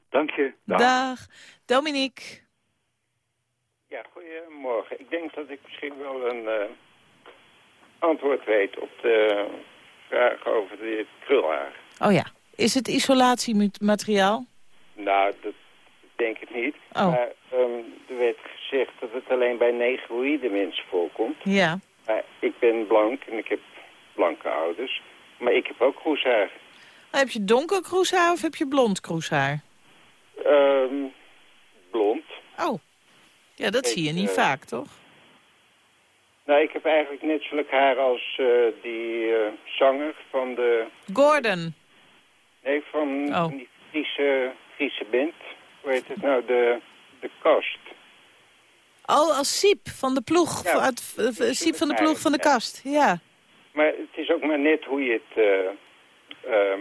Dank je. Dag. Dominique. Ja, goedemorgen. Ik denk dat ik misschien wel een eh, antwoord weet op de vraag over de krulhaar. Oh ja. Is het isolatiemateriaal? Nou, dat denk ik niet. Oh. Maar ehm, er werd gezegd dat het alleen bij negroïde mensen voorkomt. Ja. Maar ik ben blank en ik heb blanke ouders. Maar ik heb ook kroeshaar. Heb je donker kroeshaar of heb je blond kroeshaar? Ehm, blond. Oh. Ja, dat Ik, zie je niet eh, vaak, toch? Nou, ik heb eigenlijk net zulk haar als eh, die eh, zanger van de... Gordon. Nee, van, Oh. die Friese, Friese band. Hoe heet het nou? De, de kast. Oh, als Siep van de ploeg. Ja, uit, eh, Siep van de ploeg van de kast. Ja. Maar het is ook maar net hoe je het, ehm,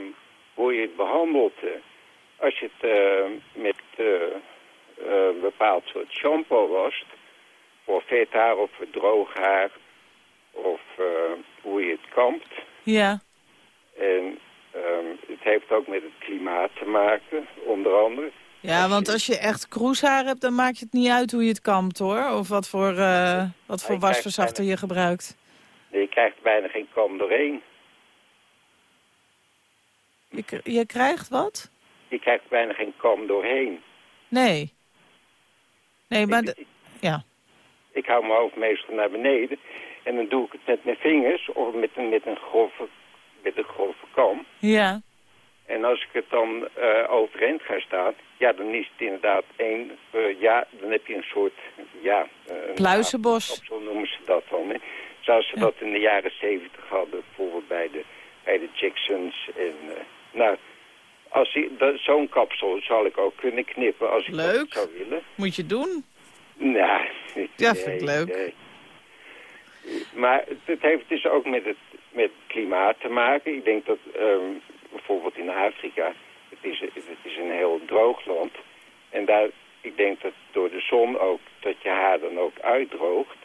hoe je het behandelt. eh. Als je het met een bepaald soort shampoo wast... voor vet haar of voor droog haar... of hoe je het kampt... Ja. En ehm, het heeft ook met het klimaat te maken, onder andere. Ja, want als je echt kroeshaar hebt, dan maakt het niet uit hoe je het kampt, hoor. Of wat voor, eh, wat voor Ik wasverzachter je gebruikt. Je krijgt bijna geen kam doorheen. Je, je krijgt wat? Je krijgt bijna geen kam doorheen. Nee. Nee, maar... de- ja. Ik hou mijn hoofd meestal naar beneden. En dan doe ik het met mijn vingers of met een, met een, grove, met een grove kam. Ja. En als ik het dan eh overeind ga staan, ja, dan is het inderdaad één, eh, ja, dan heb je een soort, ja... een Pluizenbos. aap- Zo noemen ze dat dan, hè. Zoals ze dat in de jaren zeventig hadden, bijvoorbeeld bij de, bij de Jacksons. En, eh, nou, zo'n kapsel zal ik ook kunnen knippen als ik Leuk. dat zou willen. Moet je doen. Nou, Ja, vind ik leuk. nee. Maar het, het heeft dus ook met het, met het klimaat te maken. Ik denk dat ehm, bijvoorbeeld in Afrika, het is, het is een heel droog land. En daar, ik denk dat door de zon ook, dat je haar dan ook uitdroogt.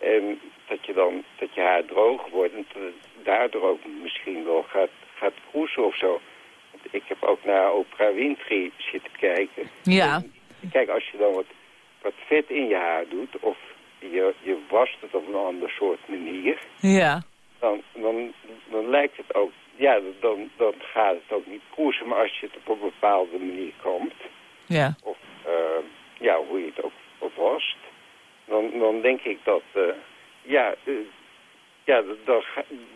En dat je dan dat je haar droog wordt en dat het daardoor ook misschien wel gaat, gaat kroesen of zo. Want ik heb ook naar Oprah Winfrey zitten kijken. Ja. Kijk, als je dan wat, wat vet in je haar doet of je, je wast het op een ander soort manier, Ja. dan, dan, dan lijkt het ook, ja, dan, dan gaat het ook niet kroesen. Maar als je het op een bepaalde manier komt, Ja. of eh, ja, hoe je het ook, wast, dan, dan denk ik dat, eh, ja, eh, ja dat,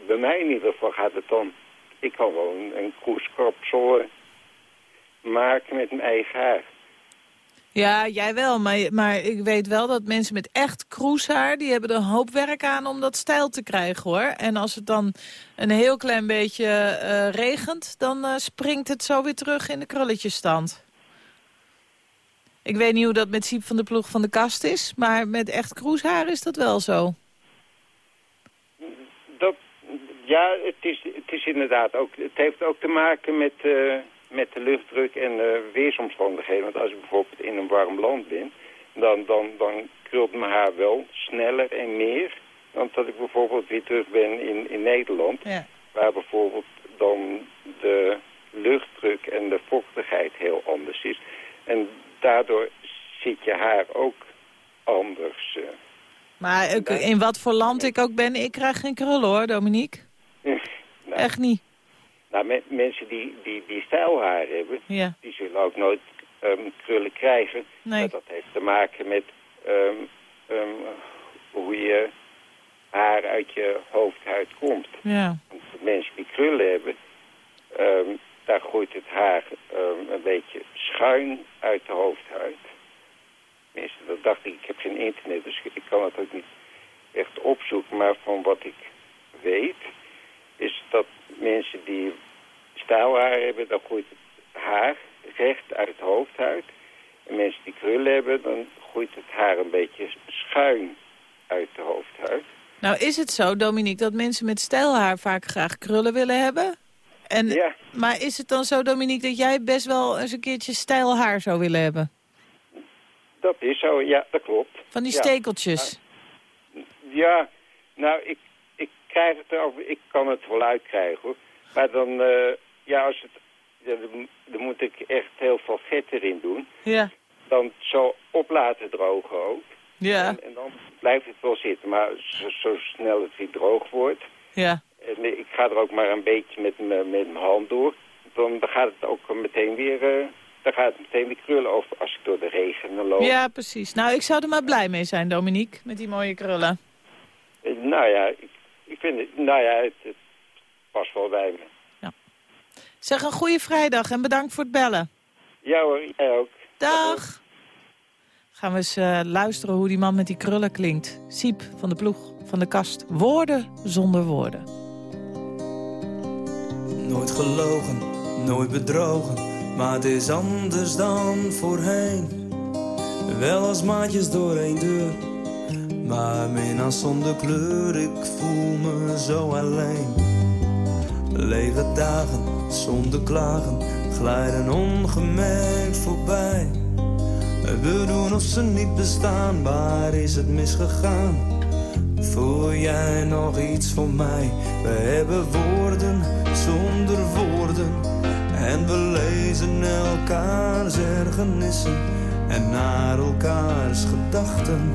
bij mij in ieder geval gaat het dan, ik kan wel een, een maken met mijn eigen haar. Ja, jij wel. Maar, maar ik weet wel dat mensen met echt kroeshaar... die hebben er een hoop werk aan om dat stijl te krijgen, hoor. En als het dan een heel klein beetje eh, regent... dan eh, springt het zo weer terug in de krulletjesstand. Ik weet niet hoe dat met Siep van de Ploeg van de Kast is... maar met echt kroeshaar is dat wel zo. Dat, ja, het is, het is inderdaad ook, het heeft ook te maken met, eh, met de luchtdruk en eh, weersomstandigheden. Want als ik bijvoorbeeld in een warm land ben, dan, dan, dan krult mijn haar wel sneller en meer dan dat ik bijvoorbeeld weer terug ben in, in Nederland. Ja. Waar bijvoorbeeld dan de luchtdruk en de vochtigheid heel anders is. En daardoor zit je haar ook anders. eh. Maar ik- in wat voor land ik ook ben, ik krijg geen krullen, hoor, Dominique. Echt niet. Nou, me- mensen die, die, die stijlhaar hebben, Ja. die zullen ook nooit ehm, krullen krijgen. Nee. Maar dat heeft te maken met ehm, ehm, hoe je haar uit je hoofdhuid komt. Ja. Want de mensen die krullen hebben, daar groeit het haar een beetje schuin uit de hoofdhuid. Tenminste, dat dacht ik. Ik heb geen internet, dus ik kan het ook niet echt opzoeken. Maar van wat ik weet, is dat mensen die stijlhaar hebben, dan groeit het haar recht uit de hoofdhuid. En mensen die krullen hebben, dan groeit het haar een beetje schuin uit de hoofdhuid. Nou, is het zo, Dominique, dat mensen met stijlhaar vaak graag krullen willen hebben? En, Maar is het dan zo, Dominique, dat jij best wel eens een keertje stijlhaar zou willen hebben? Dat is zo, ja, dat klopt. Van die Ja. stekeltjes? Ja, nou, ik, ik krijg het erover, ik kan het wel uitkrijgen hoor. Maar dan, eh, ja, als het, dan, moet ik echt heel veel vet erin doen. Ja. Dan zo op laten drogen ook. Ja. En, en dan blijft het wel zitten. Maar zo, zo snel het weer droog wordt, Ja. en ik ga er ook maar een beetje met mijn met mijn hand door, dan, gaat het ook meteen weer, eh, dan gaat het meteen weer krullen. Of als ik door de regen loop. Ja, precies. Nou, ik zou er maar blij mee zijn, Dominique, met die mooie krullen. Eh, Nou ja, ik, ik vind het, nou ja, het, het past wel bij me. Zeg een goede vrijdag en bedankt voor het bellen. Ja hoor, jij ook. Dag. Gaan we eens eh, luisteren hoe die man met die krullen klinkt. Siep van de ploeg, van de kast. Woorden zonder woorden. Nooit gelogen, nooit bedrogen, maar het is anders dan voorheen. Wel als maatjes door één deur, maar minnaar zonder kleur, ik voel me zo alleen. Lege dagen zonder klagen, glijden ongemerkt voorbij. We doen of ze niet bestaan, waar is het misgegaan? Voel jij nog iets van mij? We hebben woorden zonder woorden. En we lezen elkaars ergernissen en naar elkaars gedachten.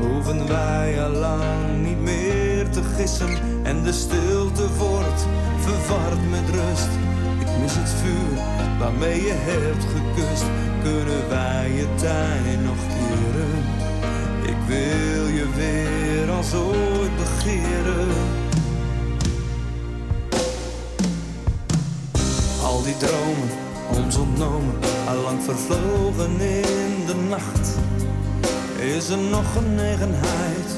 Hoeven wij al lang niet meer te gissen. En de stilte wordt verward met rust. Ik mis het vuur waarmee je hebt gekust. Kunnen wij je tijd nog keren? Ik wil je weer als ooit begeren. Al die dromen, ons ontnomen, allang vervlogen in de nacht. Is er nog genegenheid?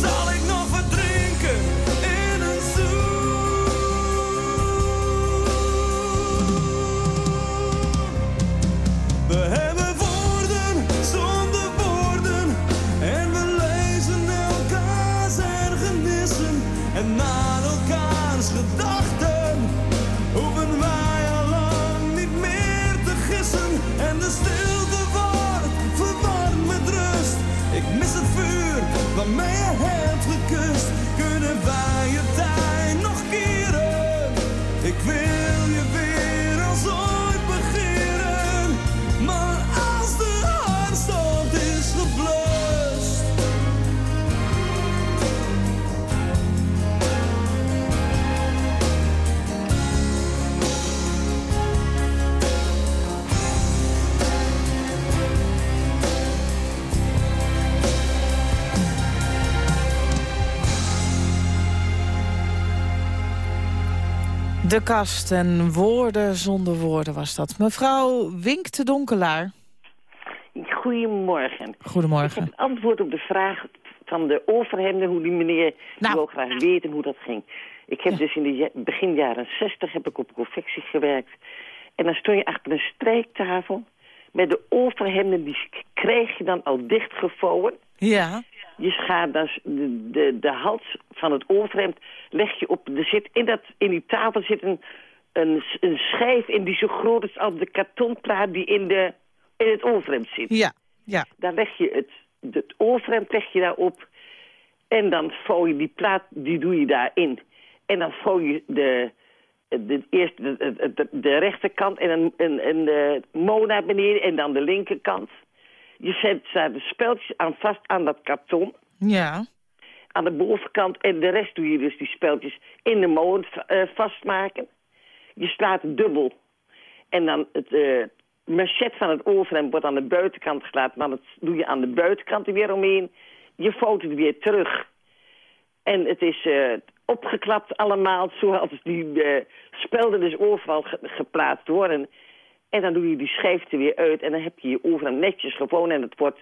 toen? De kast en woorden zonder woorden was dat. Mevrouw Wink de Donkelaar. Goedemorgen. Goedemorgen. Ik heb antwoord op de vraag van de overhemden, hoe die meneer Nou. wil graag weten hoe dat ging. Ik heb dus in de begin jaren 60 heb ik op confectie gewerkt. En dan stond je achter een strijktafel met de overhemden, die krijg je dan al dichtgevouwen. Ja. Je gaat dan de, de, de hals van het overhemd leg je op. Er zit in, dat, in die tafel zit een, een, schijf in die zo groot is als de kartonplaat die in, de, in het overhemd zit. Ja. Ja. Daar leg je het, het overhemd leg je daarop. En dan vouw je die plaat, die doe je daarin. En dan vouw je de, de, eerst de, de, de, de rechterkant en een, een, een de mouw naar beneden en dan de linkerkant. Je zet daar de speltjes aan vast aan dat karton. Ja. Aan de bovenkant. En de rest doe je dus die speltjes in de mouw eh, vastmaken. Je slaat dubbel. En dan het eh machet van het overhemd wordt aan de buitenkant gelaten. Maar dat doe je aan de buitenkant er weer omheen. Je vouwt het weer terug. En het is eh, opgeklapt allemaal, zoals die spelden dus overal ge- geplaatst worden. En dan doe je die schijf er weer uit en dan heb je je overhemd netjes gewoon. En het wordt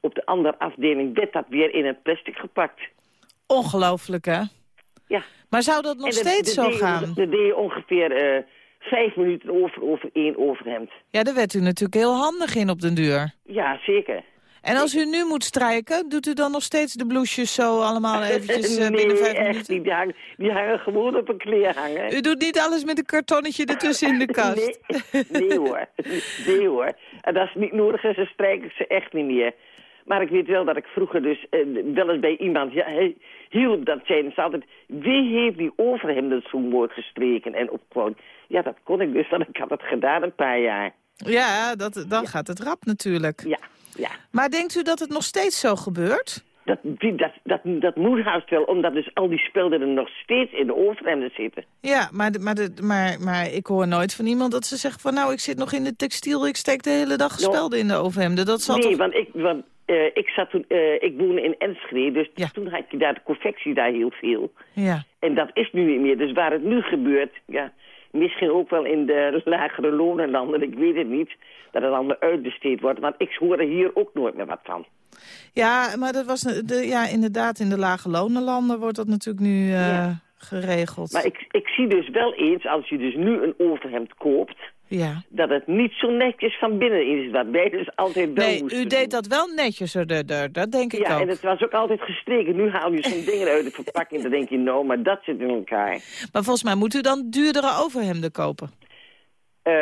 op de andere afdeling werd dat weer in het plastic gepakt. Ongelooflijk, hè? Ja. Maar zou dat nog dat- steeds dat zo deed gaan? Dat deed je ongeveer eh, vijf minuten over, over één overhemd. Ja, daar werd u natuurlijk heel handig in op den duur. Ja, zeker. En als u nu moet strijken, doet u dan nog steeds de blouses zo allemaal eventjes eh, binnen vijf nee, echt minuten? niet. Die hangen, die hangen gewoon op een kleer hangen. U doet niet alles met een kartonnetje ertussen in de kast? Nee, nee hoor. Nee hoor. En als het niet nodig is, dan strijk ik ze echt niet meer. Maar ik weet wel dat ik vroeger dus eh, wel eens bij iemand ja, hielp. Dat zeiden ze altijd, wie heeft die overhemden zo mooi gestreken en opgewoond? Ja, dat kon ik dus, want ik had het gedaan een paar jaar. Ja, dat, dan gaat het rap natuurlijk. Ja, ja. Maar denkt u dat het nog steeds zo gebeurt? Dat, die, dat, dat, dat moet haast wel, omdat dus al die spelden er nog steeds in de overhemden zitten. Ja, maar, de- maar, de, maar, maar ik hoor nooit van iemand dat ze zegt van... nou, ik zit nog in de textiel, ik steek de hele dag spelden in de overhemden. Dat zal nee, toch... want ik, want, eh, ik zat toen, eh, ik woonde in Enschede, dus toen had je daar de confectie daar heel veel. Ja. En dat is nu niet meer. Dus waar het nu gebeurt, ja, misschien ook wel in de lagere lonenlanden, ik weet het niet, dat het allemaal uitbesteed wordt. Want ik hoor er hier ook nooit meer wat van. Ja, maar dat was de, ja, inderdaad in de lage lonenlanden wordt dat natuurlijk nu eh, geregeld. Maar ik, ik zie dus wel eens, als je dus nu een overhemd koopt, Ja. dat het niet zo netjes van binnen is. Dat wij dus altijd wel Nee, u deed dat wel netjes, dat denk ik Ja, ook. en het was ook altijd gestreken. Nu haal je zo'n ding uit de verpakking, dan denk je, nou, maar dat zit in elkaar. Maar volgens mij moet u dan duurdere overhemden kopen. Eh,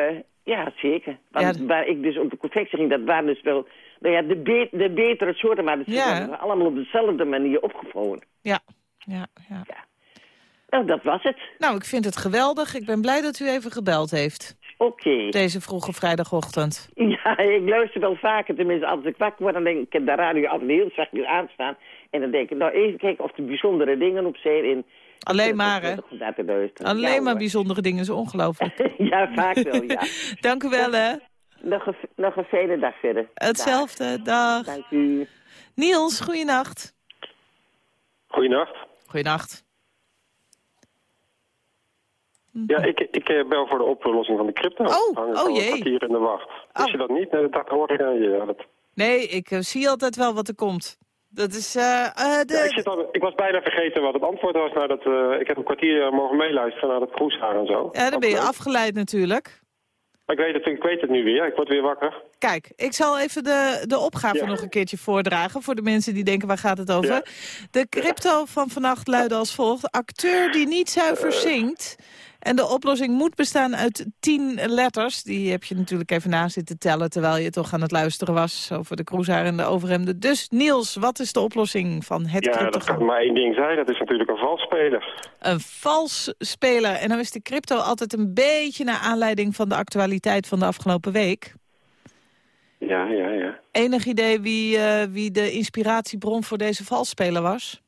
ja, zeker. Want waar ik dus op de confectie ging, dat waren dus wel... Nou ja, de, be de betere soorten, maar dat Ja. worden allemaal op dezelfde manier opgevouwen. Ja, ja, ja. Nou, dat was het. Nou, ik vind het geweldig. Ik ben blij dat u even gebeld heeft. Oké. Deze vroege vrijdagochtend. Ja, ik luister wel vaker, tenminste als ik wakker word, dan denk ik, ik heb de radio altijd heel zachtjes aanstaan. En dan denk ik, nou even kijken of er bijzondere dingen op zijn. In, Alleen maar, hè? Alleen Ja, maar bijzondere dingen, is ongelooflijk. ja, vaak wel, ja. Dank u wel, hè. Nog een, nog een fijne dag verder. Hetzelfde, dag. Dank u. Niels, goeienacht. Goeienacht. Goeienacht. Ja, ik, ik eh, bel voor de oplossing van de crypto. Oh, Hang oh jee. kwartier in de wacht. Wist je dat niet? Nee, dat hoor ik aan je. Ja, dat... Nee, ik eh, zie altijd wel wat er komt. Dat is... eh, eh, de... Ja, ik, zit al, ik was bijna vergeten wat het antwoord was. Naar dat, eh, ik heb een kwartier mogen meeluisteren naar dat cruisehaar en zo. Ja, dan ben je afgeleid natuurlijk. Maar ik weet, het, ik weet het nu weer. Ik word weer wakker. Kijk, ik zal even de, de opgave Ja. nog een keertje voordragen... voor de mensen die denken, waar gaat het over? Ja. De crypto van vannacht luidde als volgt. Acteur die niet zuiver zingt... En de oplossing moet bestaan uit tien letters. Die heb je natuurlijk even na zitten tellen... terwijl je toch aan het luisteren was over de cruisehaar en de overhemden. Dus Niels, wat is de oplossing van het Ja, dat kan maar één ding zijn. Dat is natuurlijk een valsspeler. Een vals speler. En dan is de crypto altijd een beetje naar aanleiding van de actualiteit van de afgelopen week. Ja, ja, ja. Enig idee wie, eh, wie de inspiratiebron voor deze valsspeler was?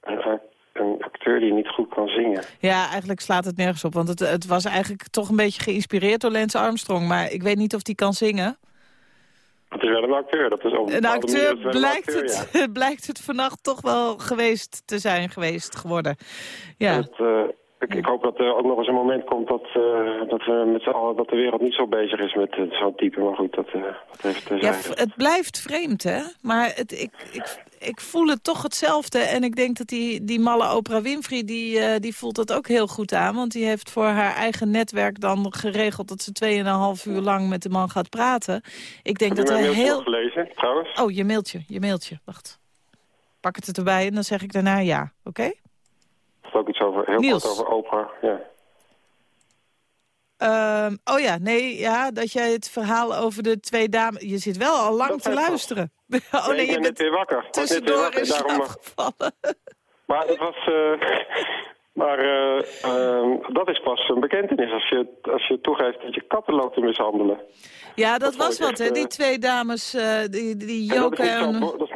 Een, een acteur die niet goed kan zingen. Ja, eigenlijk slaat het nergens op. Want het, het was eigenlijk toch een beetje geïnspireerd door Lance Armstrong. Maar ik weet niet of die kan zingen. Het is wel een acteur. Dat is op Een manier acteur wel een blijkt, acteur, het, blijkt het vannacht toch wel geweest te zijn geweest geworden. Ja. Het, eh, ik, ik hoop dat er ook nog eens een moment komt dat, eh, dat, we met allen, dat de wereld niet zo bezig is met zo'n type. Maar goed, dat, eh dat heeft te Ja, zijn. v- het blijft vreemd, hè? Maar het, ik, ik, ik voel het toch hetzelfde. En ik denk dat die, die malle Oprah Winfrey, die, eh, die voelt dat ook heel goed aan. Want die heeft voor haar eigen netwerk dan geregeld... dat ze 2,5 uur lang met de man gaat praten. Ik denk Heb dat mailtje heel... gelezen, trouwens? Oh, je mailtje, je mailtje. Wacht. Pak het erbij en dan zeg ik daarna ja, oké? Ook iets over, heel Niels. kort over Oprah. Ja. Ehm, oh ja, nee, ja, dat jij het verhaal over de twee dames... Je zit wel al lang Dat te luisteren. Oh Nee, je ben net bent weer wakker. Was net weer tussendoor wakker, daarom, eh, gevallen. Maar het was... eh, maar eh, ehm, dat is pas een bekentenis als je, als je toegeeft dat je katten loopt te mishandelen. Ja, dat was wat, hè? Die twee dames, die, die En dat is, Joke niet zo, en... bo- dat, is,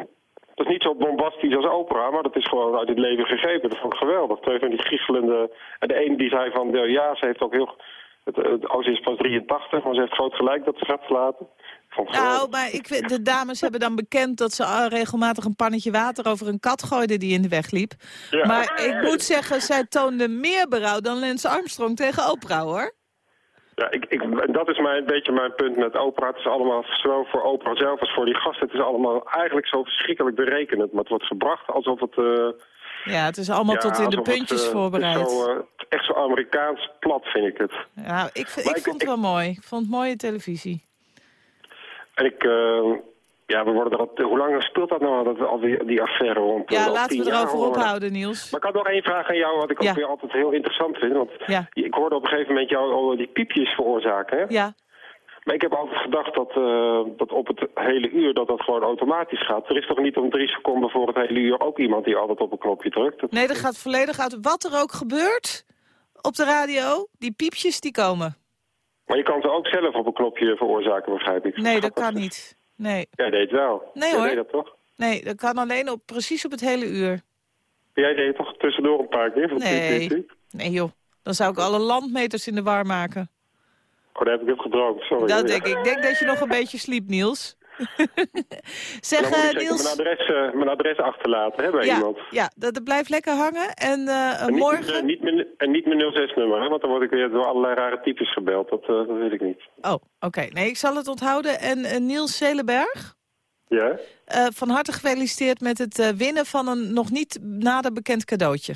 dat is niet zo bombastisch als Oprah, maar dat is gewoon uit het leven gegrepen. Dat vond ik geweldig. Twee van die giechelende... En de ene die zei van, ja, ze heeft ook heel... Het, het, oh, ze is pas 83, maar ze heeft groot gelijk dat ze gaat verlaten. Nou, maar ik, de dames hebben dan bekend dat ze regelmatig een pannetje water over een kat gooiden die in de weg liep. Ja. Maar ik moet zeggen, zij toonde meer berouw dan Lance Armstrong tegen Oprah, hoor. Ja, ik, ik, dat is mijn, een beetje mijn punt met Oprah. Het is allemaal zowel voor Oprah zelf als voor die gasten. Het is allemaal eigenlijk zo verschrikkelijk berekenend. Maar het wordt gebracht alsof het... eh, Ja, het is allemaal ja, tot in de het, puntjes eh, het voorbereid. Zo, eh, echt zo Amerikaans plat vind ik het. Ja, ik, ik ik- vond het wel mooi. Ik vond het mooie televisie. En ik... ja, we worden er al, hoe lang speelt dat nou, dat, al die, die affaire rond? Ja, laten we erover ophouden, Niels. Maar ik had nog één vraag aan jou, wat ik Ja. ook weer altijd heel interessant vind. Want Ja. ik hoorde op een gegeven moment jou al die piepjes veroorzaken. Hè? Ja, Maar ik heb altijd gedacht dat, eh, dat op het hele uur dat dat gewoon automatisch gaat. Er is toch niet om drie seconden voor het hele uur ook iemand die altijd op een knopje drukt? Dat- nee, dat gaat volledig uit. Wat er ook gebeurt op de radio, die piepjes die komen. Maar je kan ze ook zelf op een knopje veroorzaken, begrijp ik. Nee, dat kan niet. Nee, Jij deed wel. Nee, Jij hoor. deed dat toch? nee dat kan alleen op, precies op het hele uur. Jij deed toch tussendoor een paar keer? Van Nee. Nee joh, dan zou ik alle landmeters in de war maken. Oh, daar heb ik het gedroomd, sorry. Dat denk ik. Ik denk dat je nog een beetje sliept, Niels. zeg, Dan moet ik eh, zeker Niels... mijn adres, eh, mijn adres achterlaten hè, bij ja, iemand. ja dat, dat blijft lekker hangen. En eh, En niet, morgen... niet, mijn, en niet mijn 06-nummer, hè, want dan word ik weer door allerlei rare types gebeld. Dat, dat wil ik niet. Oh, oké. Nee, ik zal het onthouden. En Niels Zelenberg, Ja? van harte gefeliciteerd met het winnen van een nog niet nader bekend cadeautje.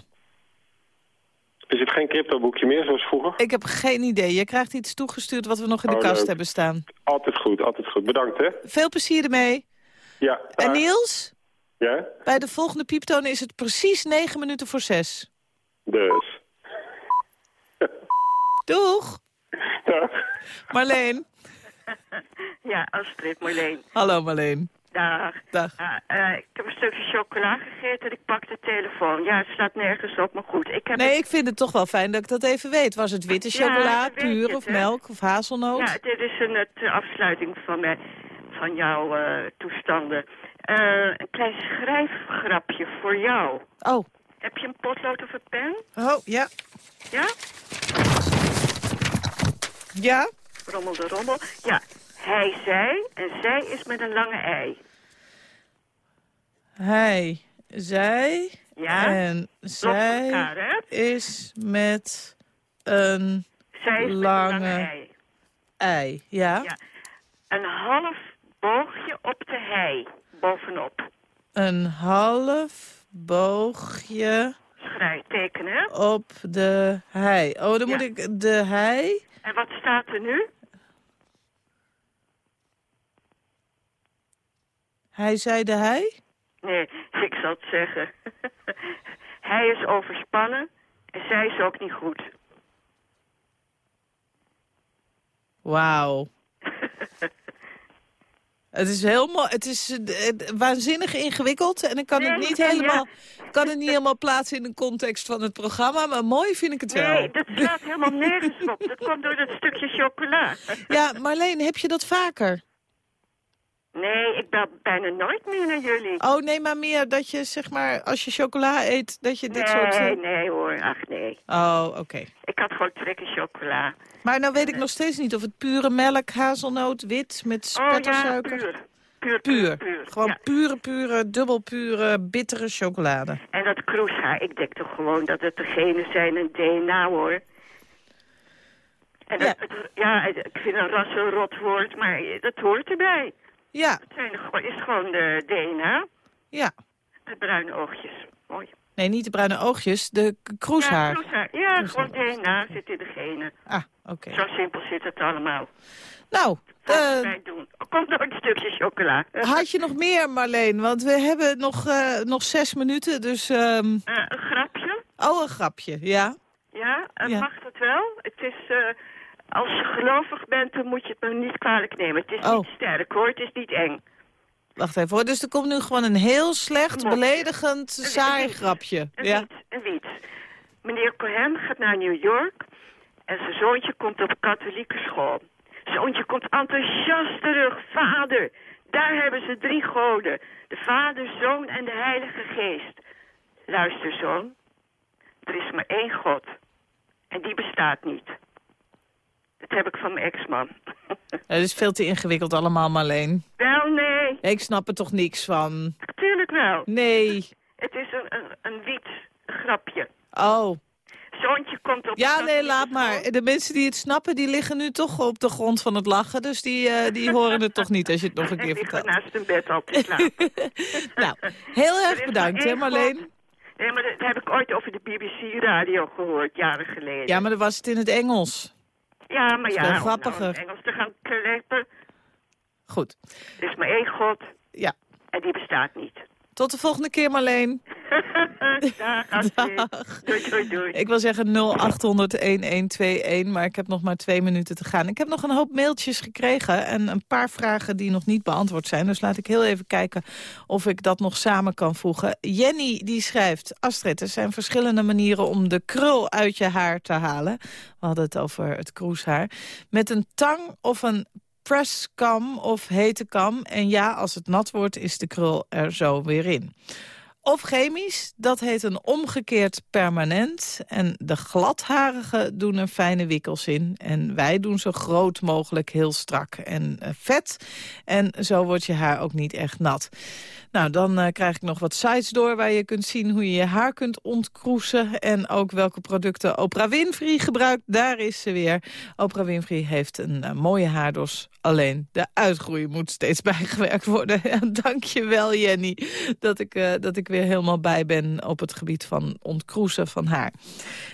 Is het geen cryptoboekje meer, zoals vroeger? Ik heb geen idee. Je krijgt iets toegestuurd wat we nog in de Oh, kast leuk. hebben staan. Altijd goed, altijd goed. Bedankt, hè? Veel plezier ermee. Ja. En. Niels, Ja? bij de volgende pieptoon is het precies negen minuten voor zes. Dus. Doeg! Dag. Marleen. Ja, Astrid, Marleen. Hallo Marleen. Dag. Dag. Ah, eh, ik heb een stukje chocola gegeten en ik pak de telefoon. Ja, het slaat nergens op, maar goed. Ik heb Nee, ik vind het toch wel fijn dat ik dat even weet. Was het witte Ja, chocola, je puur het, of melk of hazelnoot? Ja, dit is een het, afsluiting van, mij, van jouw eh, toestanden. Eh, een klein schrijfgrapje voor jou. Oh. Heb je een potlood of een pen? Oh, ja. Ja? Ja? Rommel de rommel. Ja, hij, zij en zij is met een lange ei. Hij, zij Ja? en zij elkaar, hè? is met een Zij lange lange ei. Ja? Ja. Een half boogje op de hei, bovenop. Een half boogje Schrijf, tekenen. op de hei. Oh, dan moet ik de hei... En wat staat er nu? Hij zei de hei? Nee, ik zal het zeggen. Hij is overspannen en zij is ook niet goed. Wauw. Het is heel mooi. Het is eh, waanzinnig ingewikkeld. En ik kan het Nee, niet ja, helemaal, kan het niet helemaal plaatsen in de context van het programma. Maar mooi vind ik het wel. Nee, dat slaat helemaal nergens op. Dat komt door dat stukje chocola. Ja, Marleen, heb je dat vaker? Nee, ik bel bijna nooit meer naar jullie. Oh, nee, maar meer dat je, zeg maar, als je chocola eet, dat je dit soort... Nee, eh, nee hoor, ach nee. Oh, oké. Ik had gewoon trekken chocola. Maar nou weet ik nog steeds niet of het pure melk, hazelnoot, wit met Oh ja, spettersuiker... puur. Puur, Puur. puur. Gewoon Ja. pure, pure, dubbel pure, bittere chocolade. En dat kroeshaar, ik denk toch gewoon dat het degene zijn een DNA hoor. En dat, het, ja, ik vind een ras een rot woord, maar dat hoort erbij. Ja. Het zijn, is gewoon de DNA. Ja. Met bruine oogjes. Mooi. Nee, niet de bruine oogjes, de kroeshaar. Ja, kroeshaar. Ja, gewoon DNA zit in de genen. Ah, oké. Zo simpel zit het allemaal. Nou, wij doen. Komt door een stukje chocola. had je nog meer, Marleen? Want we hebben nog, eh, nog zes minuten, dus... Eh, een grapje? Oh, een grapje, ja. Ja, Ja. mag dat wel? Het is, eh, als je gelovig bent, dan moet je het me niet kwalijk nemen. Het is Oh. niet sterk hoor, het is niet eng. Wacht even hoor, dus er komt nu gewoon een heel slecht, beledigend, saai grapje. Een Ja. wiet, een wiet. Meneer Cohen gaat naar New York en zijn zoontje komt op katholieke school. Zoontje komt enthousiast terug. Vader, daar hebben ze drie goden. De Vader, Zoon en de Heilige Geest. Luister, zoon. Er is maar één God. En die bestaat niet. Dat heb ik van mijn ex-man. Het is veel te ingewikkeld allemaal, Marleen. Wel, nee. Ik snap er toch niks van. Tuurlijk wel. Nee. Het is een, een, een wiet, grapje. Oh. Zoontje komt op... Ja, nee, laat maar. De mensen die het snappen, die liggen nu toch op de grond van het lachen. Dus die, eh, die horen het toch niet als je het nog een keer Ik vertelt. naast een bed te slapen. nou, heel Er erg bedankt, hè Marleen? God. Nee, maar dat heb ik ooit over de BBC-radio gehoord, jaren geleden. Ja, maar dan was het in het Engels. Ja, maar ja, om nou Engels te gaan kleppen. Goed. Er is maar één God Ja. en die bestaat niet. Tot de volgende keer, Marleen. Dag. Doei, doei, doei. Ik wil zeggen 0800-1121, maar ik heb nog maar twee minuten te gaan. Ik heb nog een hoop mailtjes gekregen en een paar vragen die nog niet beantwoord zijn. Dus laat ik heel even kijken of ik dat nog samen kan voegen. Jenny die schrijft, Astrid, er zijn verschillende manieren om de krul uit je haar te halen. We hadden het over het kroeshaar. Met een tang of een presskam of hete kam. En ja, als het nat wordt, is de krul er zo weer in. Of chemisch, dat heet een omgekeerd permanent. En de gladharigen doen er fijne wikkels in. En wij doen zo groot mogelijk heel strak en eh, vet. En zo wordt je haar ook niet echt nat. Nou, dan eh, krijg ik nog wat sites door waar je kunt zien hoe je je haar kunt ontkroesen. En ook welke producten Oprah Winfrey gebruikt. Daar is ze weer. Oprah Winfrey heeft een eh, mooie haardos. Alleen de uitgroei moet steeds bijgewerkt worden. Dank je wel, Jenny, dat ik, eh, dat ik weer helemaal bij ben op het gebied van ontkroesen van haar.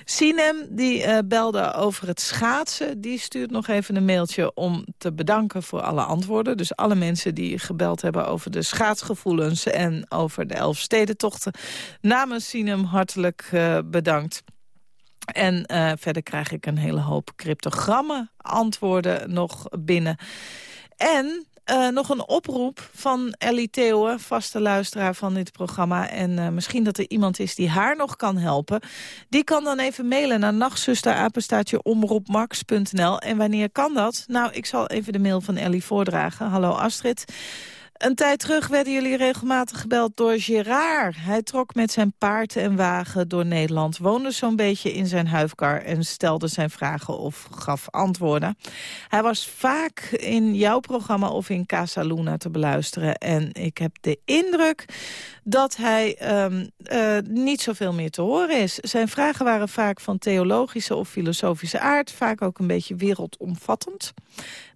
Sinem, die eh, belde over het schaatsen. Die stuurt nog even een mailtje om te bedanken voor alle antwoorden. Dus alle mensen die gebeld hebben over de schaatsgevoelens... en over de Elfstedentochten. Namens Sinem hartelijk eh, bedankt. En eh, verder krijg ik een hele hoop cryptogrammen antwoorden nog binnen. En eh, nog een oproep van Ellie Theeuwen, vaste luisteraar van dit programma. En eh, misschien dat er iemand is die haar nog kan helpen. Die kan dan even mailen naar nachtzusterapenstaatje omroepmax.nl. En wanneer kan dat? Nou, ik zal even de mail van Ellie voordragen. Hallo Astrid. Een tijd terug werden jullie regelmatig gebeld door Gerard. Hij trok met zijn paard en wagen door Nederland, woonde zo'n beetje in zijn huifkar... en stelde zijn vragen of gaf antwoorden. Hij was vaak in jouw programma of in Casa Luna te beluisteren. En ik heb de indruk dat hij um, uh, niet zoveel meer te horen is. Zijn vragen waren vaak van theologische of filosofische aard... vaak ook een beetje wereldomvattend.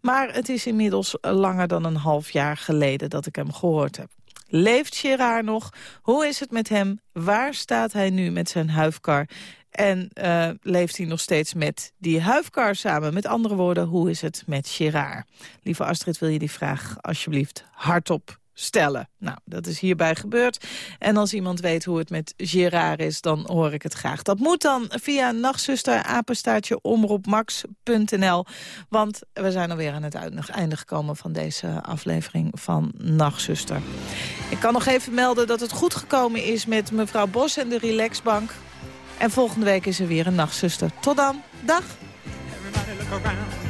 Maar het is inmiddels langer dan een half jaar geleden dat ik hem gehoord heb. Leeft Gerard nog? Hoe is het met hem? Waar staat hij nu met zijn huifkar? En uh, leeft hij nog steeds met die huifkar samen? Met andere woorden, hoe is het met Gerard? Lieve Astrid, wil je die vraag alsjeblieft hardop stellen. Nou, dat is hierbij gebeurd. En als iemand weet hoe het met Gerard is, dan hoor ik het graag. Dat moet dan via omroepmax.nl. Want we zijn alweer aan het einde gekomen van deze aflevering van Nachtzuster. Ik kan nog even melden dat het goed gekomen is met mevrouw Bos en de Relaxbank. En volgende week is er weer een Nachtzuster. Tot dan. Dag. Everybody look around.